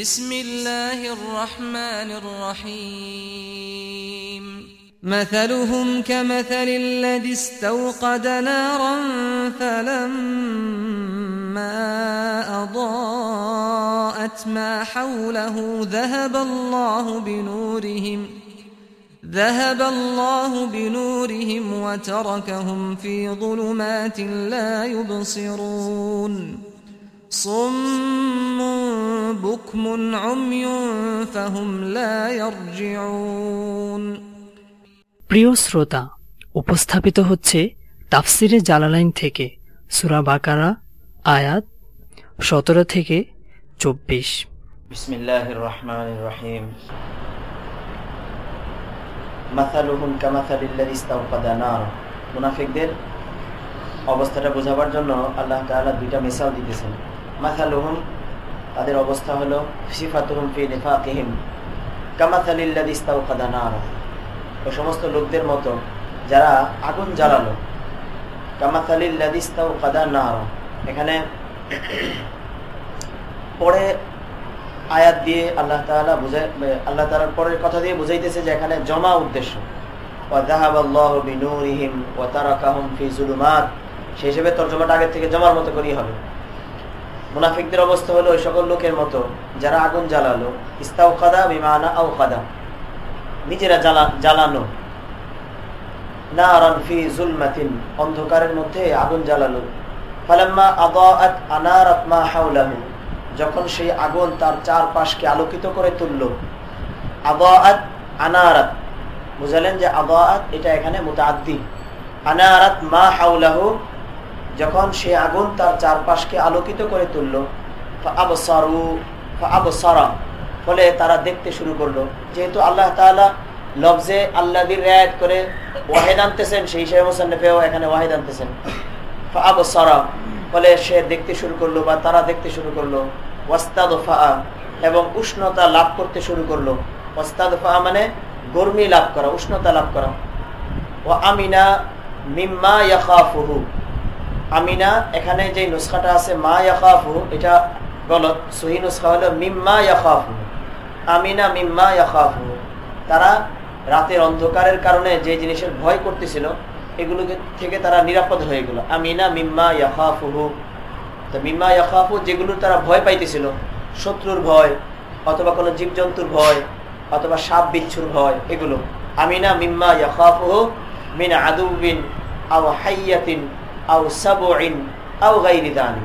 بسم الله الرحمن الرحيم. مثلهم كمثل الذي استوقد نارا فلما أضاءت ما حوله ذهب الله بنورهم ذهب الله بنورهم وتركهم في ظلمات لا يبصرون. صم بكم عمي فهم لا يرجعون প্রিয় শ্রোতা উপস্থাপিত হচ্ছে তাফসিরে জালালাইন থেকে সুরা বাকারা আয়াত সতেরো থেকে চব্বিশ بسم الله الرحمن الرحيم মাসালুহুম কামাসালিল্লাযী ইস্তাওকাদা নার মুনাফিকদের অবস্থাটা বোঝাবার জন্য আল্লাহ তাআলা দুইটা মিসাল দিতেছেন মাসালুহুম, তাদের অবস্থা হলো সিফাতুহুম ফি ওই সমস্ত লোকদের মতো যারা আগুন জ্বালালো কামাসালিল্লাযী ইস্তাওকাদা নার এখানে পরে আয়াত দিয়ে আল্লাহ তাআলা বুঝাই আল্লাহ তাআলার পরের কথা দিয়ে বুঝাইতেছে যে এখানে জমা উদ্দেশ্য। সেই হিসেবে তর্জমাটা আগের থেকে জমার মতো করেই হবে। মুনাফিকদের অবস্থা হলো ওই সকল লোকের মতো, যারা আগুন জ্বালালো। ইস্তাউ কাদা বিমানা আউ কাদা নিজেরা জ্বালা, জ্বালানো। অন্ধকারের মধ্যে আগুন জ্বালালো। যখন সেই আগুন তার চারপাশকে আলোকিত করে তুলল। আবাআত আনারাত। বুঝালেন যে আবাআত এটা এখানে মুতাআদ্দি আনারাত মা হাওলাহু যখন সে আগুন তার চারপাশকে আলোকিত করে তুলল আবসারু আবসারা ফলে তারা দেখতে শুরু করল। যেহেতু আল্লাহ তাআলা লফজে আল্লাহর রায়াত করে ওয়াহিদ আনতেছেন, সেই হিসেবে মুসান্নফেও এখানে ওয়াহিদ আনতেছেন। আবসারা ফলে সে দেখতে শুরু করল বা তারা দেখতে শুরু করল। ওয়াস্তাদফা, এবং উষ্ণতা লাভ করতে শুরু করল। ওয়াস্তাদফা মানে গরমি লাভ করা, উষ্ণতা লাভ করা। ও আমিনা মিম্মা ইয়াকাফুহু আমিনা, এখানে যে নুসখাটা আছে, মা ইয়াকাফু এটা গলত। সহি নুসখা হলো মিম্মা ইয়াকাফু আমিনা মিম্মা ইয়াকাফু তারা রাতের অন্ধকারের কারণে যে জিনিসের ভয় করতেছিল, এগুলো থেকে তারা নিরাপদ হয়ে গেল। আমিনা মিম্মা ইয়াফাফুহু তো মিম্মা ইয়াফাফু যেগুলো তারা ভয় পাইতেছিল, শত্রুর ভয়, অথবা কোনো জীবজন্তুর ভয়, অথবা সাপ বিচ্ছুর ভয়, এগুলো। আমিনা মিম্মা ইয়াফাফুহু মিন আদুবিন আও হাইয়াতিন দানি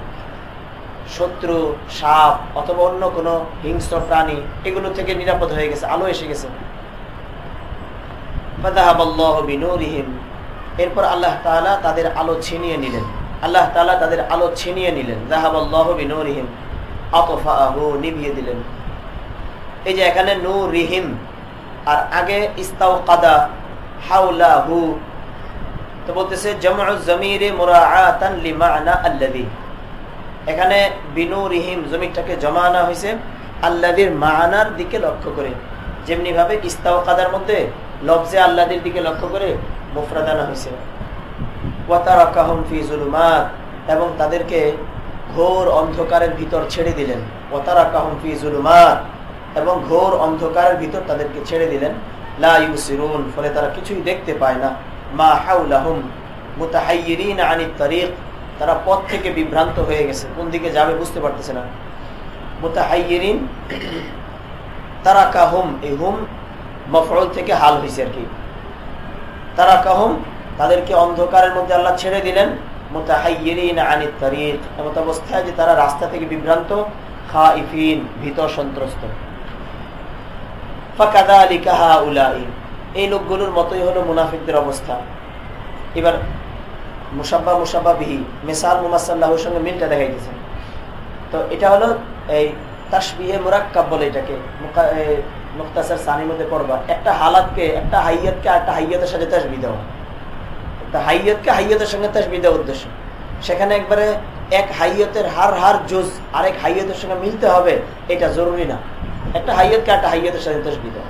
শত্রু, সাপ অথবা অন্য কোনো হিংস্র প্রাণী এগুলো থেকে নিরাপদ হয়ে গেছে, আলো এসে গেছে। এরপর আল্লাহ তালা তাদের আলো ছিনিয়ে নিলেন। আল্লাহ তালা তাদের আলো ছিনিয়ে নিলেন। জাহাবিনহিম আতফাহু নিভিয়ে দিলেন। এই যে এখানে নু রিহিম আর আগে ইস্তাও কাদা হাউলাহু তো বলতেছে এখানে বিনু রিহিম জমিটাকে জমা আনা হয়েছে আল্লাদির মানার দিকে লক্ষ্য করে। যেমনি ভাবে ইস্তাও কাদার মধ্যে লফজে আল্লাদের দিকে লক্ষ্য করে মুফরাদানা হয়েছে। এবং তাদেরকে ঘোর অন্ধকারের ভিতর ছেড়ে দিলেন। ওতারা কাহম ফি জুলুমাত, এবং ঘোর অন্ধকারের ভিতর তাদেরকে ছেড়ে দিলেন। লা ইউসিরুন, ফলে তারা কিছুই দেখতে পায় না। মা হাউলাহুম মুতাহাইয়িরিন আনিত তারিক তারা পথ থেকে বিভ্রান্ত হয়ে গেছে। কোন দিকে যাবে বুঝতে পারতেছে না। মুতাহাইয়িরিন তারা কাহুম এই হুম মফরল থেকে হাল হয়েছে আর কি। তারা কাহুম তাদেরকে অন্ধকারের মধ্যে আল্লাহ ছেড়ে দিলেন। এমত অবস্থায় যে তারা রাস্তা থেকে বিভ্রান্ত খা ইফিন ভীত সন্ত্রস্ত। এই লোকগুলোর মতোই হলো মুনাফিকদের অবস্থা। এবার মুসাব্বা মুসাব্বা বিহি, মেসাল মুমাসাল্লাহর সঙ্গে মিলটা দেখাইতেছেন তো এটা হলো এই তাসবিহে মুরাক্কাব বলে এটাকে মুক্তাসার সানির মধ্যে পড়বা। একটা হালাতকে, একটা হাইয়াতকে একটা হাইয়াতের সাথে তাসবি দেওয়া। একটা হাইয়াতকে হাইয়াতের সঙ্গে তাসবি দেওয়া উদ্দেশ্য। সেখানে একবারে এক হাইয়তের হার হার জোজ আরেক হাইয়তের সঙ্গে মিলতে হবে, এটা জরুরি না। একটা হাইয়তকে একটা হাইয়তের সাথে তসবি দেওয়া।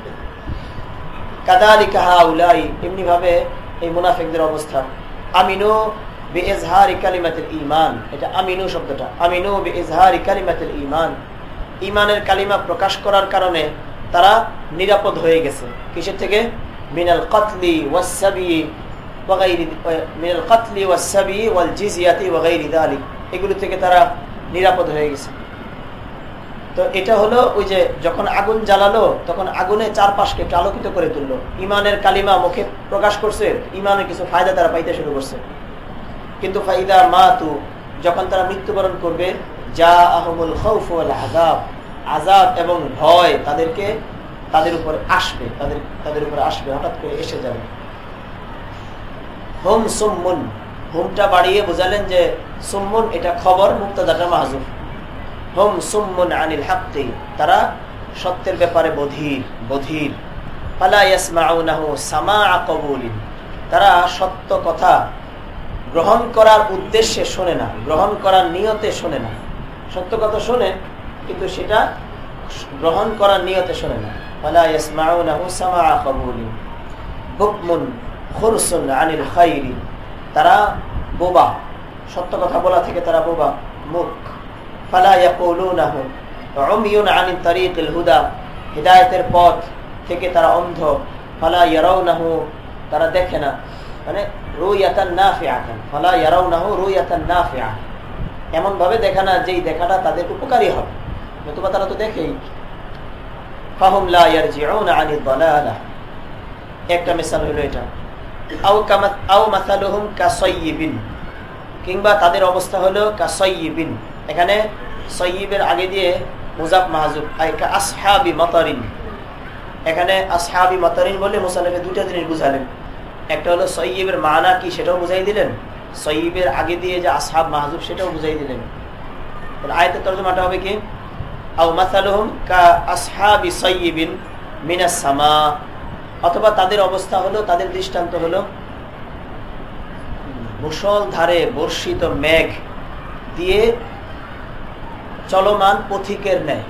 কাদা আলী কাহা উলাই এমনি ভাবে এই মুনাফিকদের অবস্থা আমিনো বে এজহার কালিমাতের ইমান এটা আমিনু শব্দটা। আমিনু বে এজহার কালিমাতের ইমান ইমানের কালিমা প্রকাশ করার কারণে তারা নিরাপদ হয়ে গেছে। কিসের থেকে? মিনাল কাতলি ওয়াসাবি মিনাল কাতলি ওয়াসাবি ওয়াল জিজিয়াতি ওয়াগাইরি দালিক। এগুলো থেকে তারা নিরাপদ হয়ে গেছে। তো এটা হলো ওই যে যখন আগুন জ্বালালো, তখন আগুনে চারপাশকে একটু আলোকিত করে তুললো। ইমানের কালিমা মুখে প্রকাশ করছে, ইমানের কিছু ফায়দা তারা পাইতে শুরু করছে। কিন্তু ফাইদা মা তু যখন তারা মৃত্যুবরণ করবে যা আহমুল খৌফ আজাব আজাব এবং ভয় তাদেরকে, তাদের উপর আসবে, তাদের তাদের উপর আসবে, হঠাৎ করে এসে যাবে। হোম সুম্মুন, হোমটা বাড়িয়ে বোঝালেন যে সুম্মুন এটা খবর মুক্তাদাটা মাহজুব হোম সুম্মুন আনিল হাক্তি তারা সত্যের ব্যাপারে বধির বধির। তারা সত্য কথা গ্রহণ করার উদ্দেশ্যে শোনে না, গ্রহণ করার নিয়তে শোনে না। সত্য কথা শোনে, কিন্তু সেটা গ্রহণ করার নিয়তে শোনে না। তারা বোবা। সত্য কথা বলা থেকে তারা বোবা মুখ হিদায়তের পথ থেকে তারা অন্ধ। ফালা ইয়ারাও নাহু তারা দেখে না। মানে রুইয়াতান না ফিয়াতান ফালা ইয়ারাও নাহু রুইয়াতান না ফিয়া এমন ভাবে দেখা না, যেই দেখাটা তাদের উপকারী হবে। নতুবা তারা তো দেখেই। ফাহুম লা ইয়ারজিউনা আনিদ দালালা। একটা মিসাল হলো এটা। আও কামাত, আও মাসালুহুম কাসাইয়িবিন। কিংবা তাদের অবস্থা হলো কাসাইয়িবিন। এখানে সয়িবের আগে দিয়ে মুজাব মাহাজুব আসহাবি মতারিন। এখানে আসহাবি মতারিন বলে মুসানফে দুটা জিনিস বুঝালেন। একটা হলো সয়িবের মানা কি সেটাও বুঝাই দিলেন। সয়িবের আগে দিয়ে যে আসহাব মাহাজুব সেটাও বুঝাই দিলেন। আয়তের তর্জমাটা হবে কি? আও মাসালুহুম কা আসহাবি মিনাস সামা। অথবা তাদের অবস্থা হলো, তাদের দৃষ্টান্ত হলো মুসল ধারে বর্ষিত মেঘ দিয়ে চলমান পথিকের ন্যায়।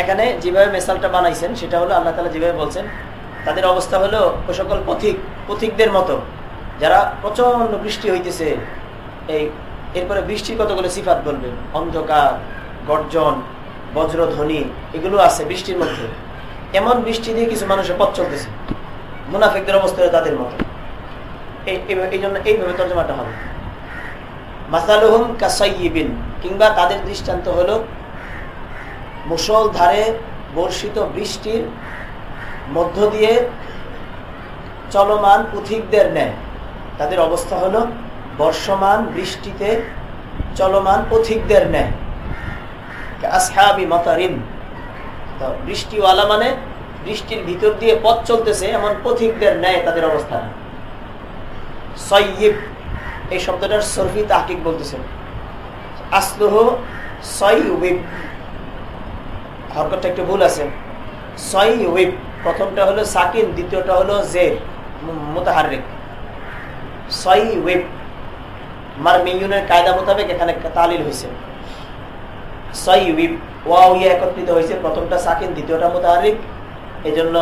এখানে যেভাবে মেসালটা বানাইছেন, সেটা হলো আল্লাহ তালা যেভাবে বলছেন, তাদের অবস্থা হলো ওই সকল পথিক, পথিকদের মতো। যারা প্রচণ্ড বৃষ্টি হইতেছে, এই এরপরে বৃষ্টির কতগুলো সিফাত বলবেন অন্ধকার, গর্জন, বজ্রধ্বনি, এগুলো আছে বৃষ্টির মধ্যে। এমন বৃষ্টি দিয়ে কিছু মানুষের পথ চলতেছে। মুনাফেকদের অবস্থা তাদের মতো। এই জন্য এইভাবে তর্জমাটা হবে। মাসালুহুম কাসাইবিন কিংবা তাদের দৃষ্টান্ত হলো মুসল ধারে বর্ষিত বৃষ্টির মধ্য দিয়ে চলমান পুথিকদের নেয় তাদের অবস্থা হলো বর্ষমান বৃষ্টিতে চলমান পথিকদের নেয় আসহাবি মতারিন। তো বৃষ্টিওয়ালা মানে বৃষ্টির ভিতর দিয়ে পথ চলতেছে এমন পথিকদের নেয় তাদের অবস্থা। সৈয়িব, এই শব্দটার সরফি তাহকিক বলতেছেন আসলহ সই উইব হরকতটা একটু ভুল আছে। সই উইব প্রথমটা হলো সাকিন, দ্বিতীয়টা হলো জে মোতাহারিক। সই উইব মার মিউনের কায়দা মোতাবেক এখানে তালিল হয়েছে সই উইব ওয়াও ইয়া একত্রিত হয়েছে প্রথমটা সাকিন, দ্বিতীয়টা মোতাহারিক। এই জন্য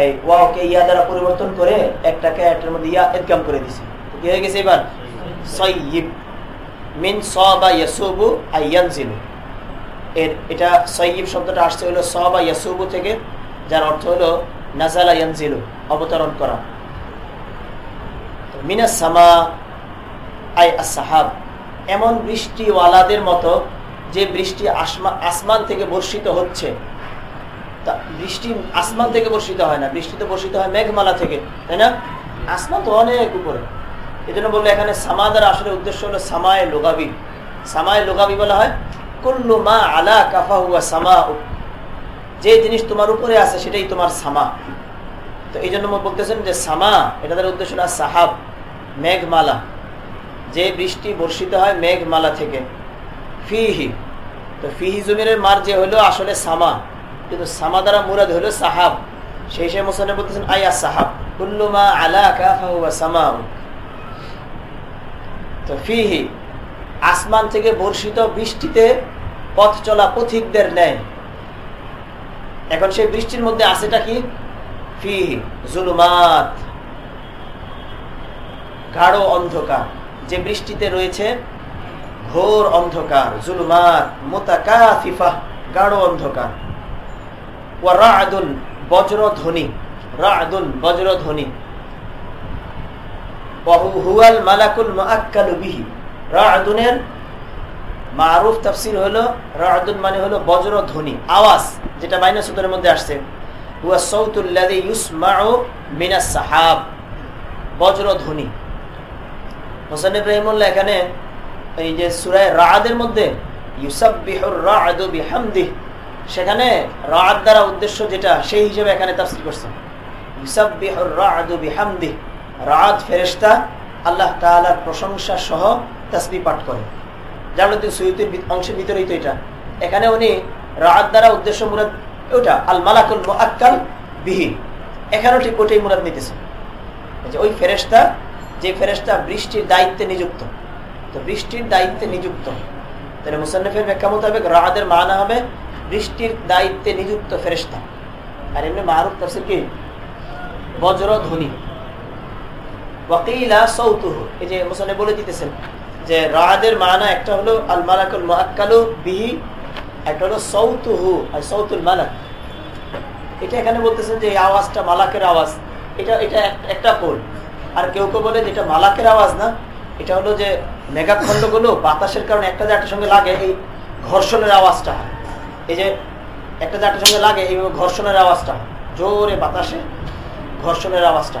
এই ওয়াওকে ইয়া দ্বারা পরিবর্তন করে একটাকে একটার মধ্যে ইয়া এদগাম করে দিছে। কি হয়ে গেছে এবার? সৈয়িব মিন স বা ইয়াসুবু আইয়ানজিলু এর এটা সৈয়িব শব্দটা আসছে হলো স বা ইয়াসুবু থেকে, যার অর্থ হলো নাজালা ইয়ানজিলু, অবতরণ করা। মিনাস সামা আই আসাহাব এমন বৃষ্টিওয়ালাদের মতো যে বৃষ্টি আসমা আসমান থেকে বর্ষিত হচ্ছে। তা বৃষ্টি আসমান থেকে বর্ষিত হয় না বৃষ্টি তো বর্ষিত হয় মেঘমালা থেকে, তাই না? আসমান তো অনেক উপরে। এই জন্য বলল, এখানে সামাদার আসলে উদ্দেশ্য হলো সামায় লোগাবি। সামায় লোগাবি বলা হয়, কুল্লু মা আলা কাফা হুয়া সামা যে জিনিস তোমার উপরে আছে, সেটাই তোমার সামা। তো এই জন্য বলতেছেন যে সামা, এটা তার উদ্দেশ্য না, সাহাব, মেঘমালা। যে বৃষ্টি বর্ষিত হয় মেঘমালা থেকে। ফিহি, তো ফিহি জমিনের মার যে হলো আসলে সামা। কিন্তু সামা দ্বারা মুরাদ হলো সাহাব। সেই সে মোসানে বলতেছেন, আয়া সাহাব কুল্লুমা আলা কাফা হুয়া সামা তো ফিহি, আসমান থেকে বর্ষিত বৃষ্টিতে পথ চলা পথিকদের নেয় এখন সেই বৃষ্টির মধ্যে আছেটা কি? ফিহি, জুলুমাত, গাঢ় অন্ধকার। যে বৃষ্টিতে রয়েছে, ঘোর অন্ধকার, জুলুমাত, মোতাকাফিফা, গাঢ় অন্ধকার। ও রাদুন বজ্র ধ্বনি রাদুন বজ্র ধ্বনি মালাকুল মারুফ মানে হলো বজ্র আওয়াজ, যেটা সূত্রের মধ্যে আসছে। মিনাস সাহাব, বজ্র হোসেন এখানে এই যে সুরায় রাদের মধ্যে সেখানে রাদ দ্বারা উদ্দেশ্য যেটা, সেই হিসেবে এখানে তাফসির করছেন ইউসাবিহুর রাদু বিহামদিহ রাদ ফেরেশতা আল্লাহ তাআলার প্রশংসা সহ তাসবিহ পাঠ করে। মধ্যে সৈয়দের অংশের ভিতরেই তো এটা। এখানে উনি রাত দ্বারা উদ্দেশ্য মুরাদ ওটা আল মালাকুল মুআক্কাল বিহি। এখানেও ঠিক ওটাই মুরাদ নিতেছে। ওই ফেরেশতা, যে ফেরেশতা বৃষ্টির দায়িত্বে নিযুক্ত। তো বৃষ্টির দায়িত্বে নিযুক্ত। তাহলে মুসান্নফের ব্যাখ্যা মোতাবেক রাহাদের মানা হবে বৃষ্টির দায়িত্বে নিযুক্ত ফেরেশতা। আর এমনি মারুফ তাফসির কি? বজ্র ধ্বনি। ওয়াকিলা সৌতুহ এই যে মুসান্নে বলে দিতেছেন যে রাহাদের মানা একটা হলো আল মালাকুল মুআক্কালু বিহি, একটা হলো সৌতুহু আর সৌতুল মালাক। এটা এখানে বলতেছেন যে এই আওয়াজটা মালাকের আওয়াজ। এটা এটা একটা কোল আর কেউ কেউ বলে যেটা মালাকের আওয়াজ না। এটা হলো যে মেঘাখণ্ডগুলো বাতাসের কারণে একটা জাটের সঙ্গে লাগে এই ঘর্ষণের আওয়াজটা। এই যে একটা জাটের সঙ্গে লাগে এইভাবে ঘর্ষণের আওয়াজটা। জোরে বাতাসে ঘর্ষণের আওয়াজটা।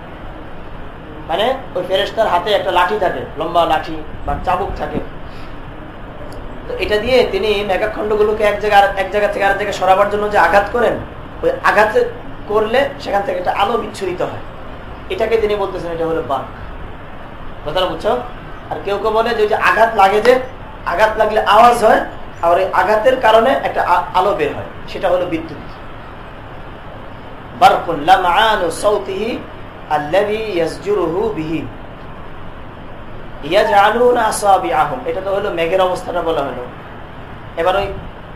মানে ওই ফেরেশতার হাতে একটা লাঠি থাকে, লম্বা লাঠি বা চাবুক থাকে। তো এটা দিয়ে তিনি মেঘাখণ্ডগুলোকে এক জায়গা এক জায়গা থেকে আরেক জায়গায় সরাবার জন্য যে আঘাত করেন, ওই আঘাত করলে সেখান থেকে একটা আলো বিচ্ছুরিত হয়। এটাকে তিনি বলতেছেন, এটা হলো বাক কথাটা বুঝছ? আর কেউ কেউ বলে যে আঘাত লাগে যে, আঘাত লাগলে আওয়াজ হয়, আর ওই আঘাতের কারণে একটা আলো বের হয়, সেটা হলো বিদ্যুৎ। এটা তো হলো মেঘের অবস্থাটা বলা হলো। এবার ওই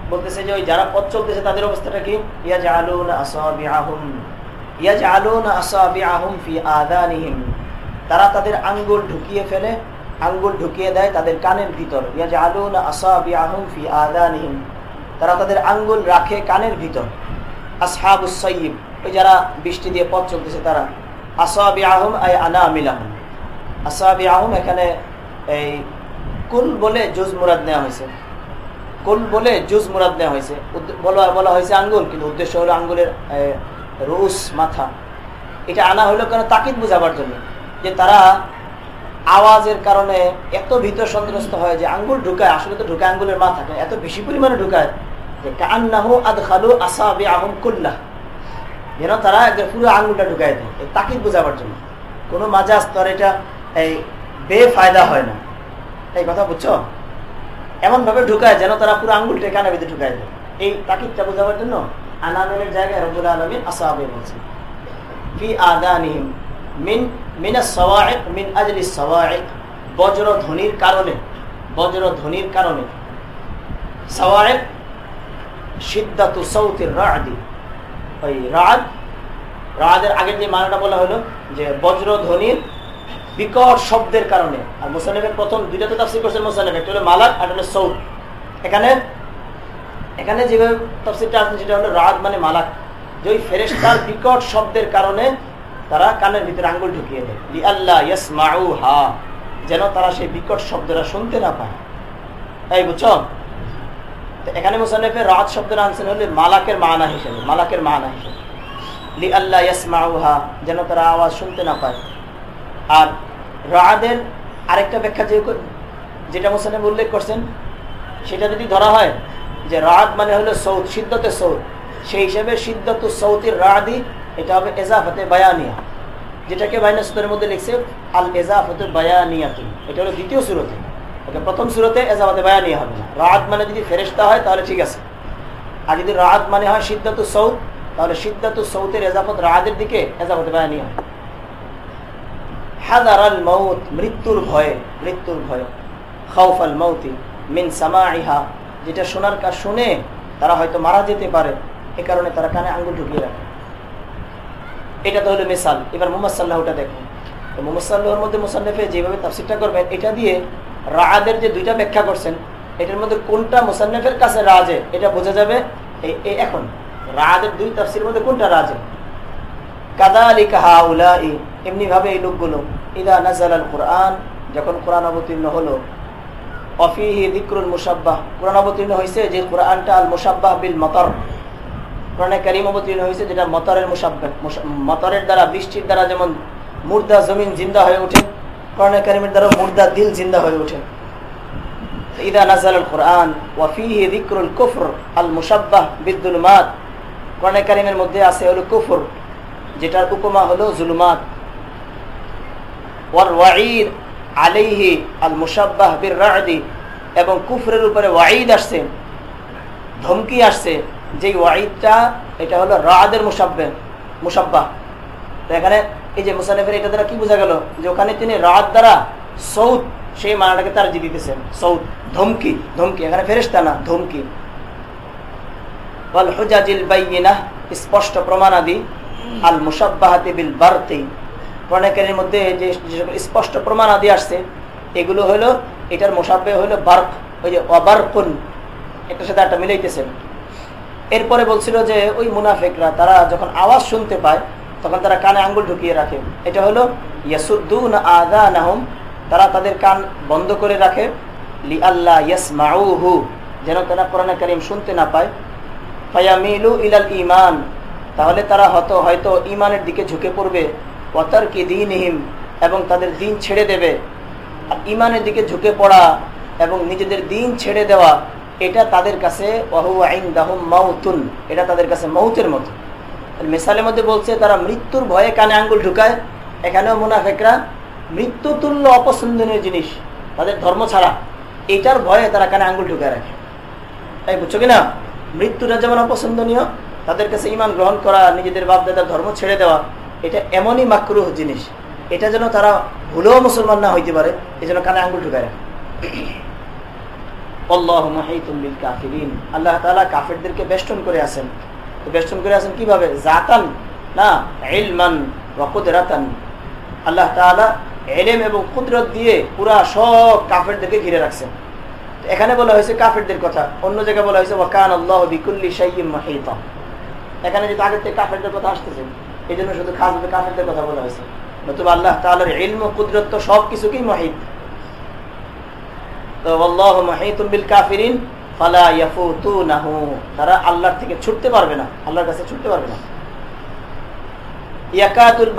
বলতেছে যে ওই যারা পথ চলতেছে তাদের অবস্থাটা কি? ইয়াজ আসাবিআহুম। ইয়াজ তারা তাদের আঙ্গুল ঢুকিয়ে ফেলে, আঙ্গুল ঢুকিয়ে দেয় তাদের কানের ভিতর। ইয়াজ ফি তারা তাদের আঙ্গুল রাখে কানের ভিতর। আসহাবুস ওই যারা বৃষ্টি দিয়ে পথ চলতেছে তারা। আসাবিআহুম আই আনামিলাহুম। আসাবিআহুম এখানে এই কুল বলে জুজ মুরাদ নেওয়া হয়েছে। কুল বলে জুজ মুরাদ নেওয়া হয়েছে। বলা বলা হয়েছে আঙ্গুল, কিন্তু উদ্দেশ্য হলো আঙ্গুলের রুস মাথা। এটা আনা হলো কেন? তাকিদ বুঝাবার জন্য। যে তারা আওয়াজের কারণে এত ভিতর সন্ত্রস্ত হয় যে আঙ্গুল ঢুকায়, আসলে তো ঢুকায় আঙ্গুলের মাথা, এত বেশি পরিমাণে ঢুকায় যে কান্নাহু আদ খালু আসাবি আহম কুল্লাহ। যেন তারা পুরো আঙুলটা ঢুকায় দেয়। তাকিদ বোঝাবার জন্য। কোনো মাজাজ তোর এটা এই বেফায়দা হয় না। এই কথা বুঝছ? এমন ভাবে ঢুকায় যেন তারা পুরো আঙুলটা কানে ভিতরে ঢুকায় দেয়। এই তাকিদটা বোঝাবার জন্য আনামের জায়গায় রবুল আলমিন আসাবে বলছে ফি আদানিহিম মিন, মিনা সওয়াইক মিন আজলি সওয়াইক বজ্র ধ্বনির কারণে, বজ্র ধ্বনির কারণে। সওয়াইক সিদ্ধাতু সৌতির রাদি। ওই রাদ রাদের আগের যে মানাটা বলা হলো যে বিকট শব্দের কারণে। আর মোসানেফের প্রথম দুইটা তো তাফসির করছেন একটা হলো মালাক আর এখানে এখানে যেভাবে তফসিলটা আছে সেটা হলো রাত মানে মালাক। যে ওই ফেরেস্তার বিকট শব্দের কারণে তারা কানের ভিতরে আঙ্গুল ঢুকিয়ে দেয়। লি আল্লাহ ইয়াস মাউ হা যেন তারা সেই বিকট শব্দটা শুনতে না পায়। তাই বুঝছ? এখানে মোসানেফে রাত শব্দটা আনছেন হলে মালাকের মানা হিসেবে, মালাকের মানা হিসেবে। লি আল্লাহ ইয়াস মাউ হা যেন তারা আওয়াজ শুনতে না পায়। আর রাদের আরেকটা ব্যাখ্যা যে যেটা মোসানেফ উল্লেখ করছেন, সেটা যদি ধরা হয়, যে রাত মানে হলো সৌদ, সিদ্ধতে সৌদ। সেই হিসেবে সিদ্ধত সৌতির রাদি, এটা হবে এজাফতে বায়ানিয়া। যেটাকে বাইনাসুদের মধ্যে লিখছে আল এজাফতে বায়ানিয়াতুন। এটা হলো দ্বিতীয় সুরতে। ওকে, প্রথম সুরতে এজাফতে বায়ানিয়া হবে না। রাত মানে যদি ফেরেস্তা হয়, তাহলে ঠিক আছে। আর যদি রাত মানে হয় সিদ্ধত সৌদ তাহলে সিদ্ধাত সৌতের এজাফত রাহাদের দিকে এজাফত বায়ানি হয় মৌত মৃত্যুর ভয়ে, মৃত্যুর মৌতি মিন সামাইহা যেটা শোনার কাজ শুনে তারা হয়তো মারা যেতে পারে, এ কারণে তারা কানে আঙ্গুল ঢুকিয়ে রাখে। এটা তো হলো মিসাল। এবার মোহাম্মদ সাল্লাহটা দেখুন। মোহাম্মদ সাল্লাহর মধ্যে মুসান্নফে যেভাবে তাফসিরটা করবেন, এটা দিয়ে রাদের যে দুইটা ব্যাখ্যা করছেন, এটার মধ্যে কোনটা মুসান্নফের কাছে রাজে, এটা বোঝা যাবে এখন। রাদের দুই তাফসির মধ্যে কোনটা রাজে? কাদালি কাহাউলাই এমনি ভাবে এই লোকগুলো, ইদা নাজাল আল কোরআন, যখন কোরআন অবতীর্ণ হলো, অফিহি দিক্রুল মুসাব্বাহ কোরআন অবতীর্ণ হয়েছে যে কোরআনটা আল মুসাব্বাহ বিল মতর। কোরআনে কারিম অবতীর্ণ হয়েছে যেটা মতরের মুসাব্বাহ মতরের দ্বারা, বৃষ্টির দ্বারা যেমন মুর্দা জমিন জিন্দা হয়ে ওঠে কোরআনে কারিমের দ্বারা মুর্দা দিল জিন্দা হয়ে ওঠে। ইদা নাজাল কোরআন ওয়াফিহি দিক্রুল কুফর আল মুসাব্বাহ বিদ্দুলমাত কোরআনে কারিমের মধ্যে আছে হলো কুফর, যেটার উপমা হলো জুলুমাত। ওয়ার ওয়াঈদ আলাইহি আল মুসাব্বাহ বির রাদি, এবং কুফরের উপরে ওয়াঈদ আসছে, ধমকি আসছে। যে ওয়াঈদটা, এটা হলো রাদের মুসাব্বে মুসাব্বাহ এখানে এই যে মুসানিফের এটা দ্বারা কি বোঝা গেল? যে ওখানে তিনি রাত দ্বারা সৌদ, সেই মানাটাকে তার জি দিতেছেন। সৌদ, ধমকি ধমকি। এখানে ফেরেস্তা না, ধমকি। ওয়াল হুজাজিল বাইয়িনাহ স্পষ্ট প্রমাণাদি। আল মুসাব্বাহাতি বিল বারতি। প্রণয়কারীর মধ্যে যে স্পষ্ট প্রমাণ আদি আসছে, এগুলো হলো, এটার মোসাব্বে হলো বার্ক, ওই যে অবারকুন। একটার সাথে একটা মিলাইতেছেন। এরপরে বলছিল যে, ওই মুনাফেকরা, তারা যখন আওয়াজ শুনতে পায় তখন তারা কানে আঙ্গুল ঢুকিয়ে রাখে। এটা হলো ইয়াসুদ্দুন আদা তারা তাদের কান বন্ধ করে রাখে। লি আল্লাহ ইয়াস যেন তারা কোরআন করিম শুনতে না পায়। ফায়ামিলু ইলাল ইমান তাহলে তারা হয়তো হয়তো ইমানের দিকে ঝুঁকে পড়বে। ওয়াতার কি দিনহীন এবং তাদের দিন ছেড়ে দেবে। আর ইমানের দিকে ঝুঁকে পড়া এবং নিজেদের দিন ছেড়ে দেওয়া, এটা তাদের কাছে মাউতুন, এটা তাদের কাছে মৌতের মতো। মিসালের মধ্যে বলছে, তারা মৃত্যুর ভয়ে কানে আঙ্গুল ঢুকায়। এখানেও মুনাফেকরা মৃত্যু তুল্য অপছন্দনীয় জিনিস, তাদের ধর্ম ছাড়া। এটার ভয়ে তারা কানে আঙ্গুল ঢুকায় রাখে। তাই বুঝছ কিনা? মৃত্যুটা যেমন অপছন্দনীয়, তাদের কাছে ইমান গ্রহণ করা, নিজেদের বাপদাদার ধর্ম ছেড়ে দেওয়া, এটা এমনই মাকরুহ জিনিস। এটা যেন তারা ভুলেও মুসলমান না হইতে পারে, এই জন্য কানে আঙ্গুল ঢুকায় রাখে। আল্লাহ তালা কাফেরদেরকে বেষ্টন করে আছেন। বেষ্টন করে আছেন কীভাবে? জাতান, না এলমান রাতান আল্লাহ তালা এলেম এবং কুদরত দিয়ে পুরা সব কাফেরদেরকে ঘিরে রাখছেন। এখানে বলা হয়েছে কাফেরদের কথা। অন্য জায়গায় বলা হয়েছে ওয়াকান আল্লাহ বিকুল্লি শাইম মাহিতা। এখানে যেহেতু আগের থেকে কাফেরদের কথা আসতেছে এই জন্য শুধু খাস কাফেরদের কথা বলা হয়েছে। নতুবা আল্লাহ তালার ইলম কুদরত তো সব কিছুকেই মহিত। তো আল্লাহ মাহিতুম বিল কাফিরিন। তারা আল্লাহর থেকে ছুটতে পারবে না, আল্লাহর কাছে ছুটতে পারবে না। ইয়াকাতুল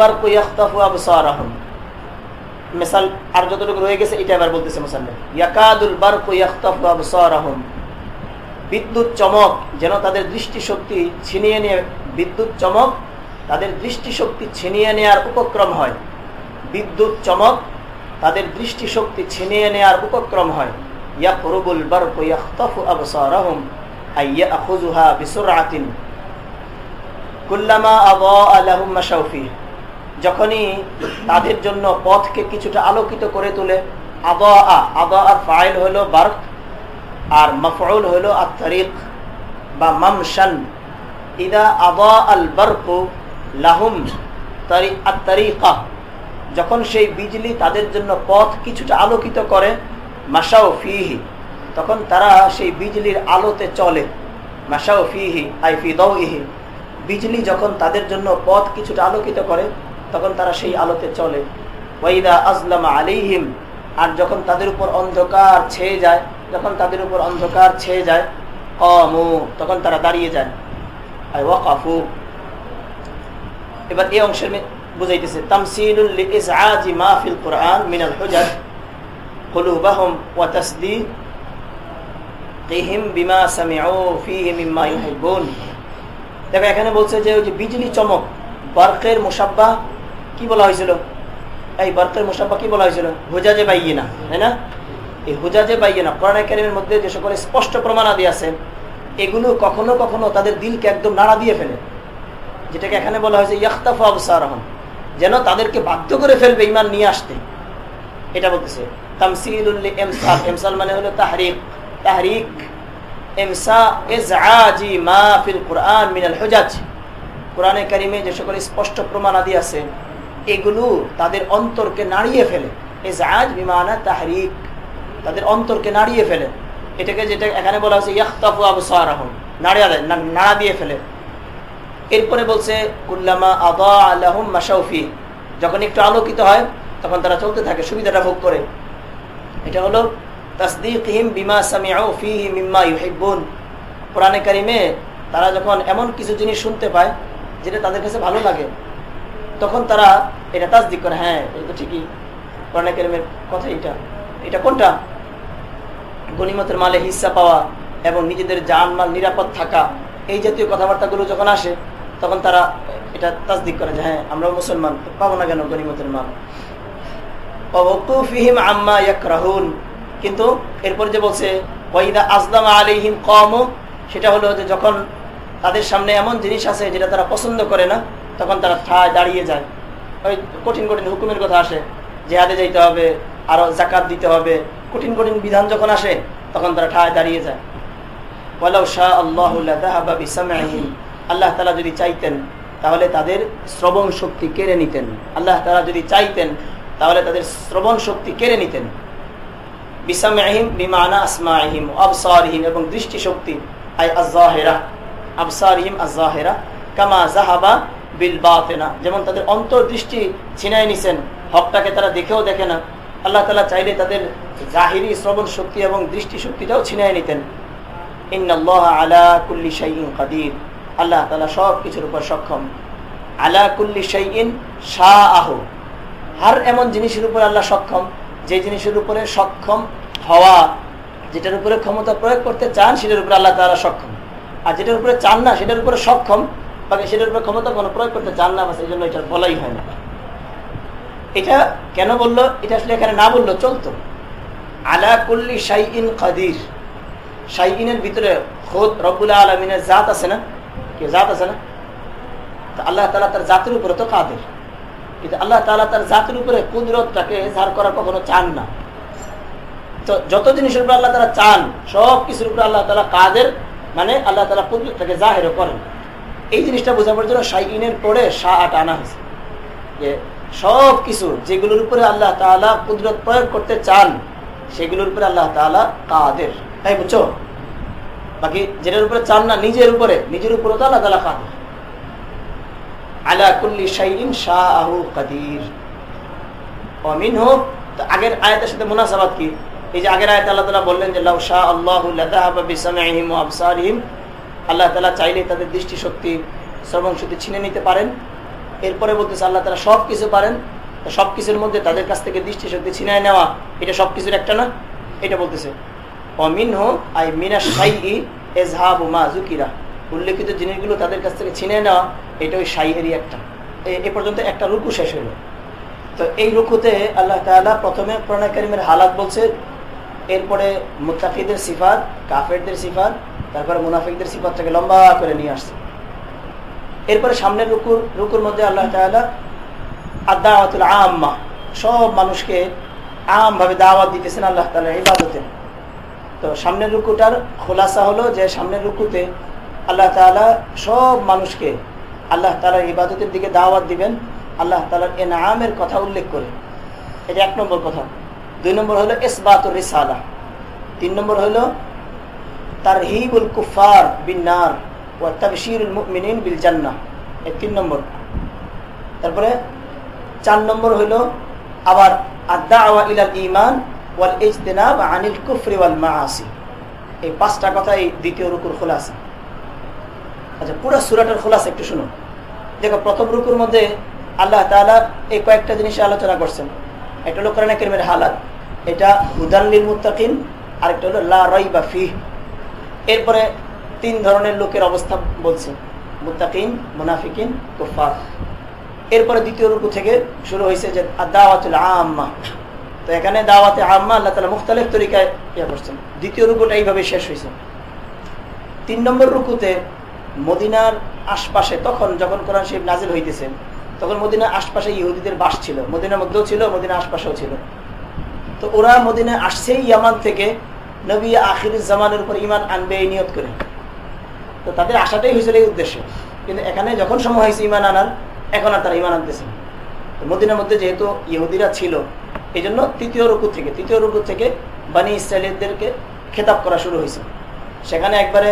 যতটুকু রয়ে গেছে বিদ্যুৎ চমক, যেন তাদের দৃষ্টিশক্তি ছিনিয়ে নিয়ে, বিদ্যুৎ চমক, তাদের দৃষ্টিশক্তি ছিনিয়ে নেওয়ার উপক্রম হয়। বিদ্যুৎ চমক, তাদের দৃষ্টিশক্তি ছিনিয়ে নেওয়ার উপক্রম হয়। ইয়াকরুবুল বারকু ইয়াখতাফু আবসারাহুম আই ইয়াখুযুহা বিসুরআতিন। কুল্লামা আযা লাহুম মাশাউ ফিহি যখনই তাদের জন্য পথকে কিছুটা আলোকিত করে তোলে আদা আদা আর ফাইল হলো বার্ক আর হলো বা মামশান। ইদা আদা আল বারকু লাহুম আত্তারিকা। যখন সেই বিজলি তাদের জন্য পথ কিছুটা আলোকিত করে মাসাও ফিহি। তখন তারা সেই বিজলির আলোতে চলে। মাসাও ফিহি, আই ফি দৌহি বিজলি যখন তাদের জন্য পথ কিছুটা আলোকিত করে, তখন তারা সেই আলোতে চলে। ওয়াইদা আজলামা আলিহিম আর যখন তাদের উপর অন্ধকার ছেয়ে যায়, যখন তাদের উপর অন্ধকার ছেয়ে যায়, কমু, তখন তারা দাঁড়িয়ে যায়। আর ওয়াকাফু। এবার এই অংশের বুঝাইতেছে, তামসিলুল ইসআজি মা ফিল কুরআন মিনাল হুজাজ। ওয়া তাসদিকিহিম বিমা সামিউ ফীহি মিম্মা ইউহিব্বুন। দেখো, এখানে বলছে যে ওই যে বিজলি চমক, বারকের মুসাব্বা কি বলা হয়েছিল? এই বারকের মুসাব্বা কি বলা হয়েছিল? হুজাজে বাইয়ে না তাই না? এই হুজাজে বাইয়ে না কোরআন একাডেমির মধ্যে যে সকল স্পষ্ট প্রমাণ আদি আছে, এগুলো কখনো কখনো তাদের দিলকে একদম নাড়া দিয়ে ফেলে। যেটাকে এখানে বলা হয়েছে ইয়াখতাফু আবসারহম, যেন তাদেরকে বাধ্য করে ফেলবে ইমান নিয়ে আসতে। এটা বলতেছে। তামসিলুল এমসাল এমসাল কুরআন কারিমে যে সকল স্পষ্ট প্রমাণ আদি আছে, এগুলো তাদের অন্তরকে নাড়িয়ে ফেলে। ইজআজ বিমানা তাহরিক। তাদের অন্তরকে নাড়িয়ে ফেলে। এটাকে যেটা এখানে বলা হয়েছে, ইয়াখতাফু আবসারহম। নাড়িয়ে দেয়, নাড়া দিয়ে ফেলে। এরপরে বলছে, কুল্লামা আদা আল্লাহম মাসাউফি যখন একটু আলোকিত হয়, তখন তারা চলতে থাকে, সুবিধাটা ভোগ করে। এটা হলো তাসদিকহিম বিমা সামিউ কারিমে তারা যখন এমন কিছু জিনিস শুনতে পায়, যেটা তাদের কাছে ভালো লাগে, তখন তারা এটা তাসদিক করে। হ্যাঁ এটা তো ঠিকই। কোরআনে কারিমের কথা এটা। এটা কোনটা? গনিমতের মালে হিস্সা পাওয়া এবং নিজেদের জান মাল নিরাপদ থাকা। এই জাতীয় কথাবার্তাগুলো যখন আসে, তখন তারা এটা তাসদিক করে যে হ্যাঁ আমরা মুসলমান, পাবো না কেন গনিমতের মাল? কিন্তু এরপর যে বলছে ওয়াইদা আলাইহিম কম সেটা হলো যে যখন তাদের সামনে এমন জিনিস আছে যেটা তারা পছন্দ করে না, তখন তারা ঠায় দাঁড়িয়ে যায়। ওই কঠিন কঠিন হুকুমের কথা আসে, জেহাদে যাইতে হবে, আরও জাকাত দিতে হবে। কঠিন কঠিন বিধান যখন আসে, তখন তারা ঠায় দাঁড়িয়ে যায়। ওয়ালাউ শাহ আল্লাহ আল্লাহ তালা যদি চাইতেন, তাহলে তাদের শ্রবণ শক্তি কেড়ে নিতেন। আল্লাহ তালা যদি চাইতেন তাহলে তাদের শ্রবণ শক্তি কেড়ে নিতেন। বিসামইহিম বিমানা আসমাইহিম আবসারিহিম এবং দৃষ্টি শক্তি আই আয-যাহিরা আবসারিহিম আয-যাহিরা কামা যাহাবা বিল বাতিনা। যেমন তাদের অন্তর্দৃষ্টি ছিনায় নিছেন, হকটাকে তারা দেখেও দেখে না। আল্লাহ তাআলা চাইলে তাদের জাহিরি শ্রবণ শক্তি এবং দৃষ্টি শক্তিটাও ছিনায় নিতেন। ইন্নাল্লাহ আলা কুল্লি শাইইন কাদির। আল্লাহ তাআলা সব কিছুর উপর সক্ষম। আলা কুল্লি শাইইন শাআহ। হার এমন জিনিসের উপর আল্লাহ সক্ষম। যে জিনিসের উপরে সক্ষম হওয়া, যেটার উপরে ক্ষমতা প্রয়োগ করতে চান, সেটার উপরে আল্লাহ তাআলা সক্ষম। আর যেটার উপরে চান না, সেটার উপরে সক্ষম, বাকি সেটার উপরে ক্ষমতা কোনো প্রয়োগ করতে চান না, বাস এই জন্য এটা বলাই হয় না। এটা কেন বলল? এটা আসলে এখানে না বলল চলতো। আলা কুল্লি শাইইন কাদির। শাইইনের ভিতরে খোদ রব্বুল্লাহ আলমিনের জাত আছে না? কি জাত আছে না? আল্লাহ তালা তার জাতের উপরে তো কাদের? কিন্তু আল্লাহ তালা তার জাতের উপরে কুদরতটাকে ধার করা কখনো চান না। তো যত জিনিসের উপরে আল্লাহ তালা চান, সব কিছুর উপরে আল্লাহ তালা কাদের মানে আল্লাহ তালা কুদরতটাকে জাহেরও করেন। এই জিনিসটা বোঝাবার জন্য শাইইনের পরে শাহ আট আনা হয়েছে। যে সব কিছু যেগুলোর উপরে আল্লাহ তালা কুদরত প্রয়োগ করতে চান, সেগুলোর উপরে আল্লাহ তালা কাদের। তাই বুঝছ? বাকি যেটার উপরে চান না, নিজের উপরে নিজের উপরে তো আল্লাহ তালা কাদের। আলা কুল্লি শাইইন শাহু কাদির। অমিন হোক আগের আয়াতের সাথে মুনাসাবাত কি? এই যে আগের আয়াত আল্লাহ তালা বললেন যে, লাউ শাহ আল্লাহ বিসামিহিম আল্লাহ তালা চাইলে তাদের দৃষ্টি শক্তি শ্রবণ ছিনে নিতে পারেন। এরপরে বলতেছে আল্লাহ তালা সব কিছু পারেন। সব কিছুর মধ্যে তাদের কাছ থেকে দৃষ্টি শক্তি ছিনায় নেওয়া, এটা সব কিছুর একটা না? এটা বলতেছে অমিন হোক আই মিনা সাই এজহাব মা জুকিরা উল্লেখিত জিনিসগুলো তাদের কাছ থেকে ছিনে নেওয়া, এটা ওই সাইয়েরই একটা। এ- পর্যন্ত একটা রুকু শেষ হলো। তো এই রুকুতে আল্লাহ তাআলা প্রথমে কোরআন কারিমের হালাত বলছে, এরপরে মুতাফিদের সিফাত, কাফেরদের সিফাত, তারপরে মুনাফিকদের সিফাতটাকে লম্বা করে নিয়ে আসছে। এরপরে সামনের রুকুর রুকুর মধ্যে আল্লাহ তাআলা আদাওয়াতুল আম্মা, সব মানুষকে আমভাবে দাওয়াত দিতেছেন আল্লাহ তাআলা ইবাদতে। তো সামনের রুকুটার খোলাসা হলো যে সামনের রুকুতে আল্লাহ তাআলা সব মানুষকে আল্লাহ তাআলার ইবাদতের দিকে দাওয়াত দিবেন, আল্লাহ তাআলার এনামের কথা উল্লেখ করে। এটা এক নম্বর কথা। দুই নম্বর হলো ইসবাতুর রিসালা তিন নম্বর হলো তারহিবুল কুফার বিন নার ওয়া তাবশিরুল মুমিনিন বিল জান্নাহ এই তিন নম্বর। তারপরে চার নম্বর হলো আবার আদাওয়া ইলাল ইমান ওয়াল ইজতিনাব আনিল কুফরি ওয়াল মাআসি এই পাঁচটা কথা এই দ্বিতীয় রুকুর খোলাসা। আচ্ছা পুরো সূরাটার খোলাসা একটু শুনুন। দেখো, প্রথম রুকুর মধ্যে আল্লাহ তাআলা এই কয়েকটা জিনিস আলোচনা করছেন। একটা হলো কোরআন কারিমের হালাত এটা হুদাল্লিল মুত্তাকিন, আরেকটা হলো লা রাইবা ফিহ। এরপরে তিন ধরনের লোকের অবস্থা বলছে, মুত্তাকিন, মুনাফিকিন কুফার এরপরে দ্বিতীয় রুকু থেকে শুরু হয়েছে যে দাওয়াতুল আম্মা। তো এখানে দাওয়াতে আম্মা আল্লাহ তালা মুখতালেফ তরিকায় ইয়ে করছেন। দ্বিতীয় রুকুটা এইভাবে শেষ হয়েছে। তিন নম্বর রুকুতে মদিনার আশপাশে, তখন যখন কোরআন শরীফ নাজিল হইতেছেন তখন মদিনার আশপাশে ইহুদিদের বাস ছিল। মদিনার মধ্যেও ছিল, মদিনার আশপাশেও ছিল। তো ওরা মদিনায় আসছেই ইয়ামান থেকে নবী আখির জামানের উপর ইমান আনবে এই নিয়ত করে। তো তাদের আশাটাই হয়েছিল এই উদ্দেশ্য। কিন্তু এখানে যখন সময় হয়েছে ইমান আনার, এখন আর তারা ইমান আনতেছে মদিনার মধ্যে যেহেতু ইহুদিরা ছিল এই জন্য তৃতীয় রুকু থেকে, তৃতীয় রুকু থেকে বানি ইসরায়েলদেরকে খেতাব করা শুরু হয়েছে। সেখানে একবারে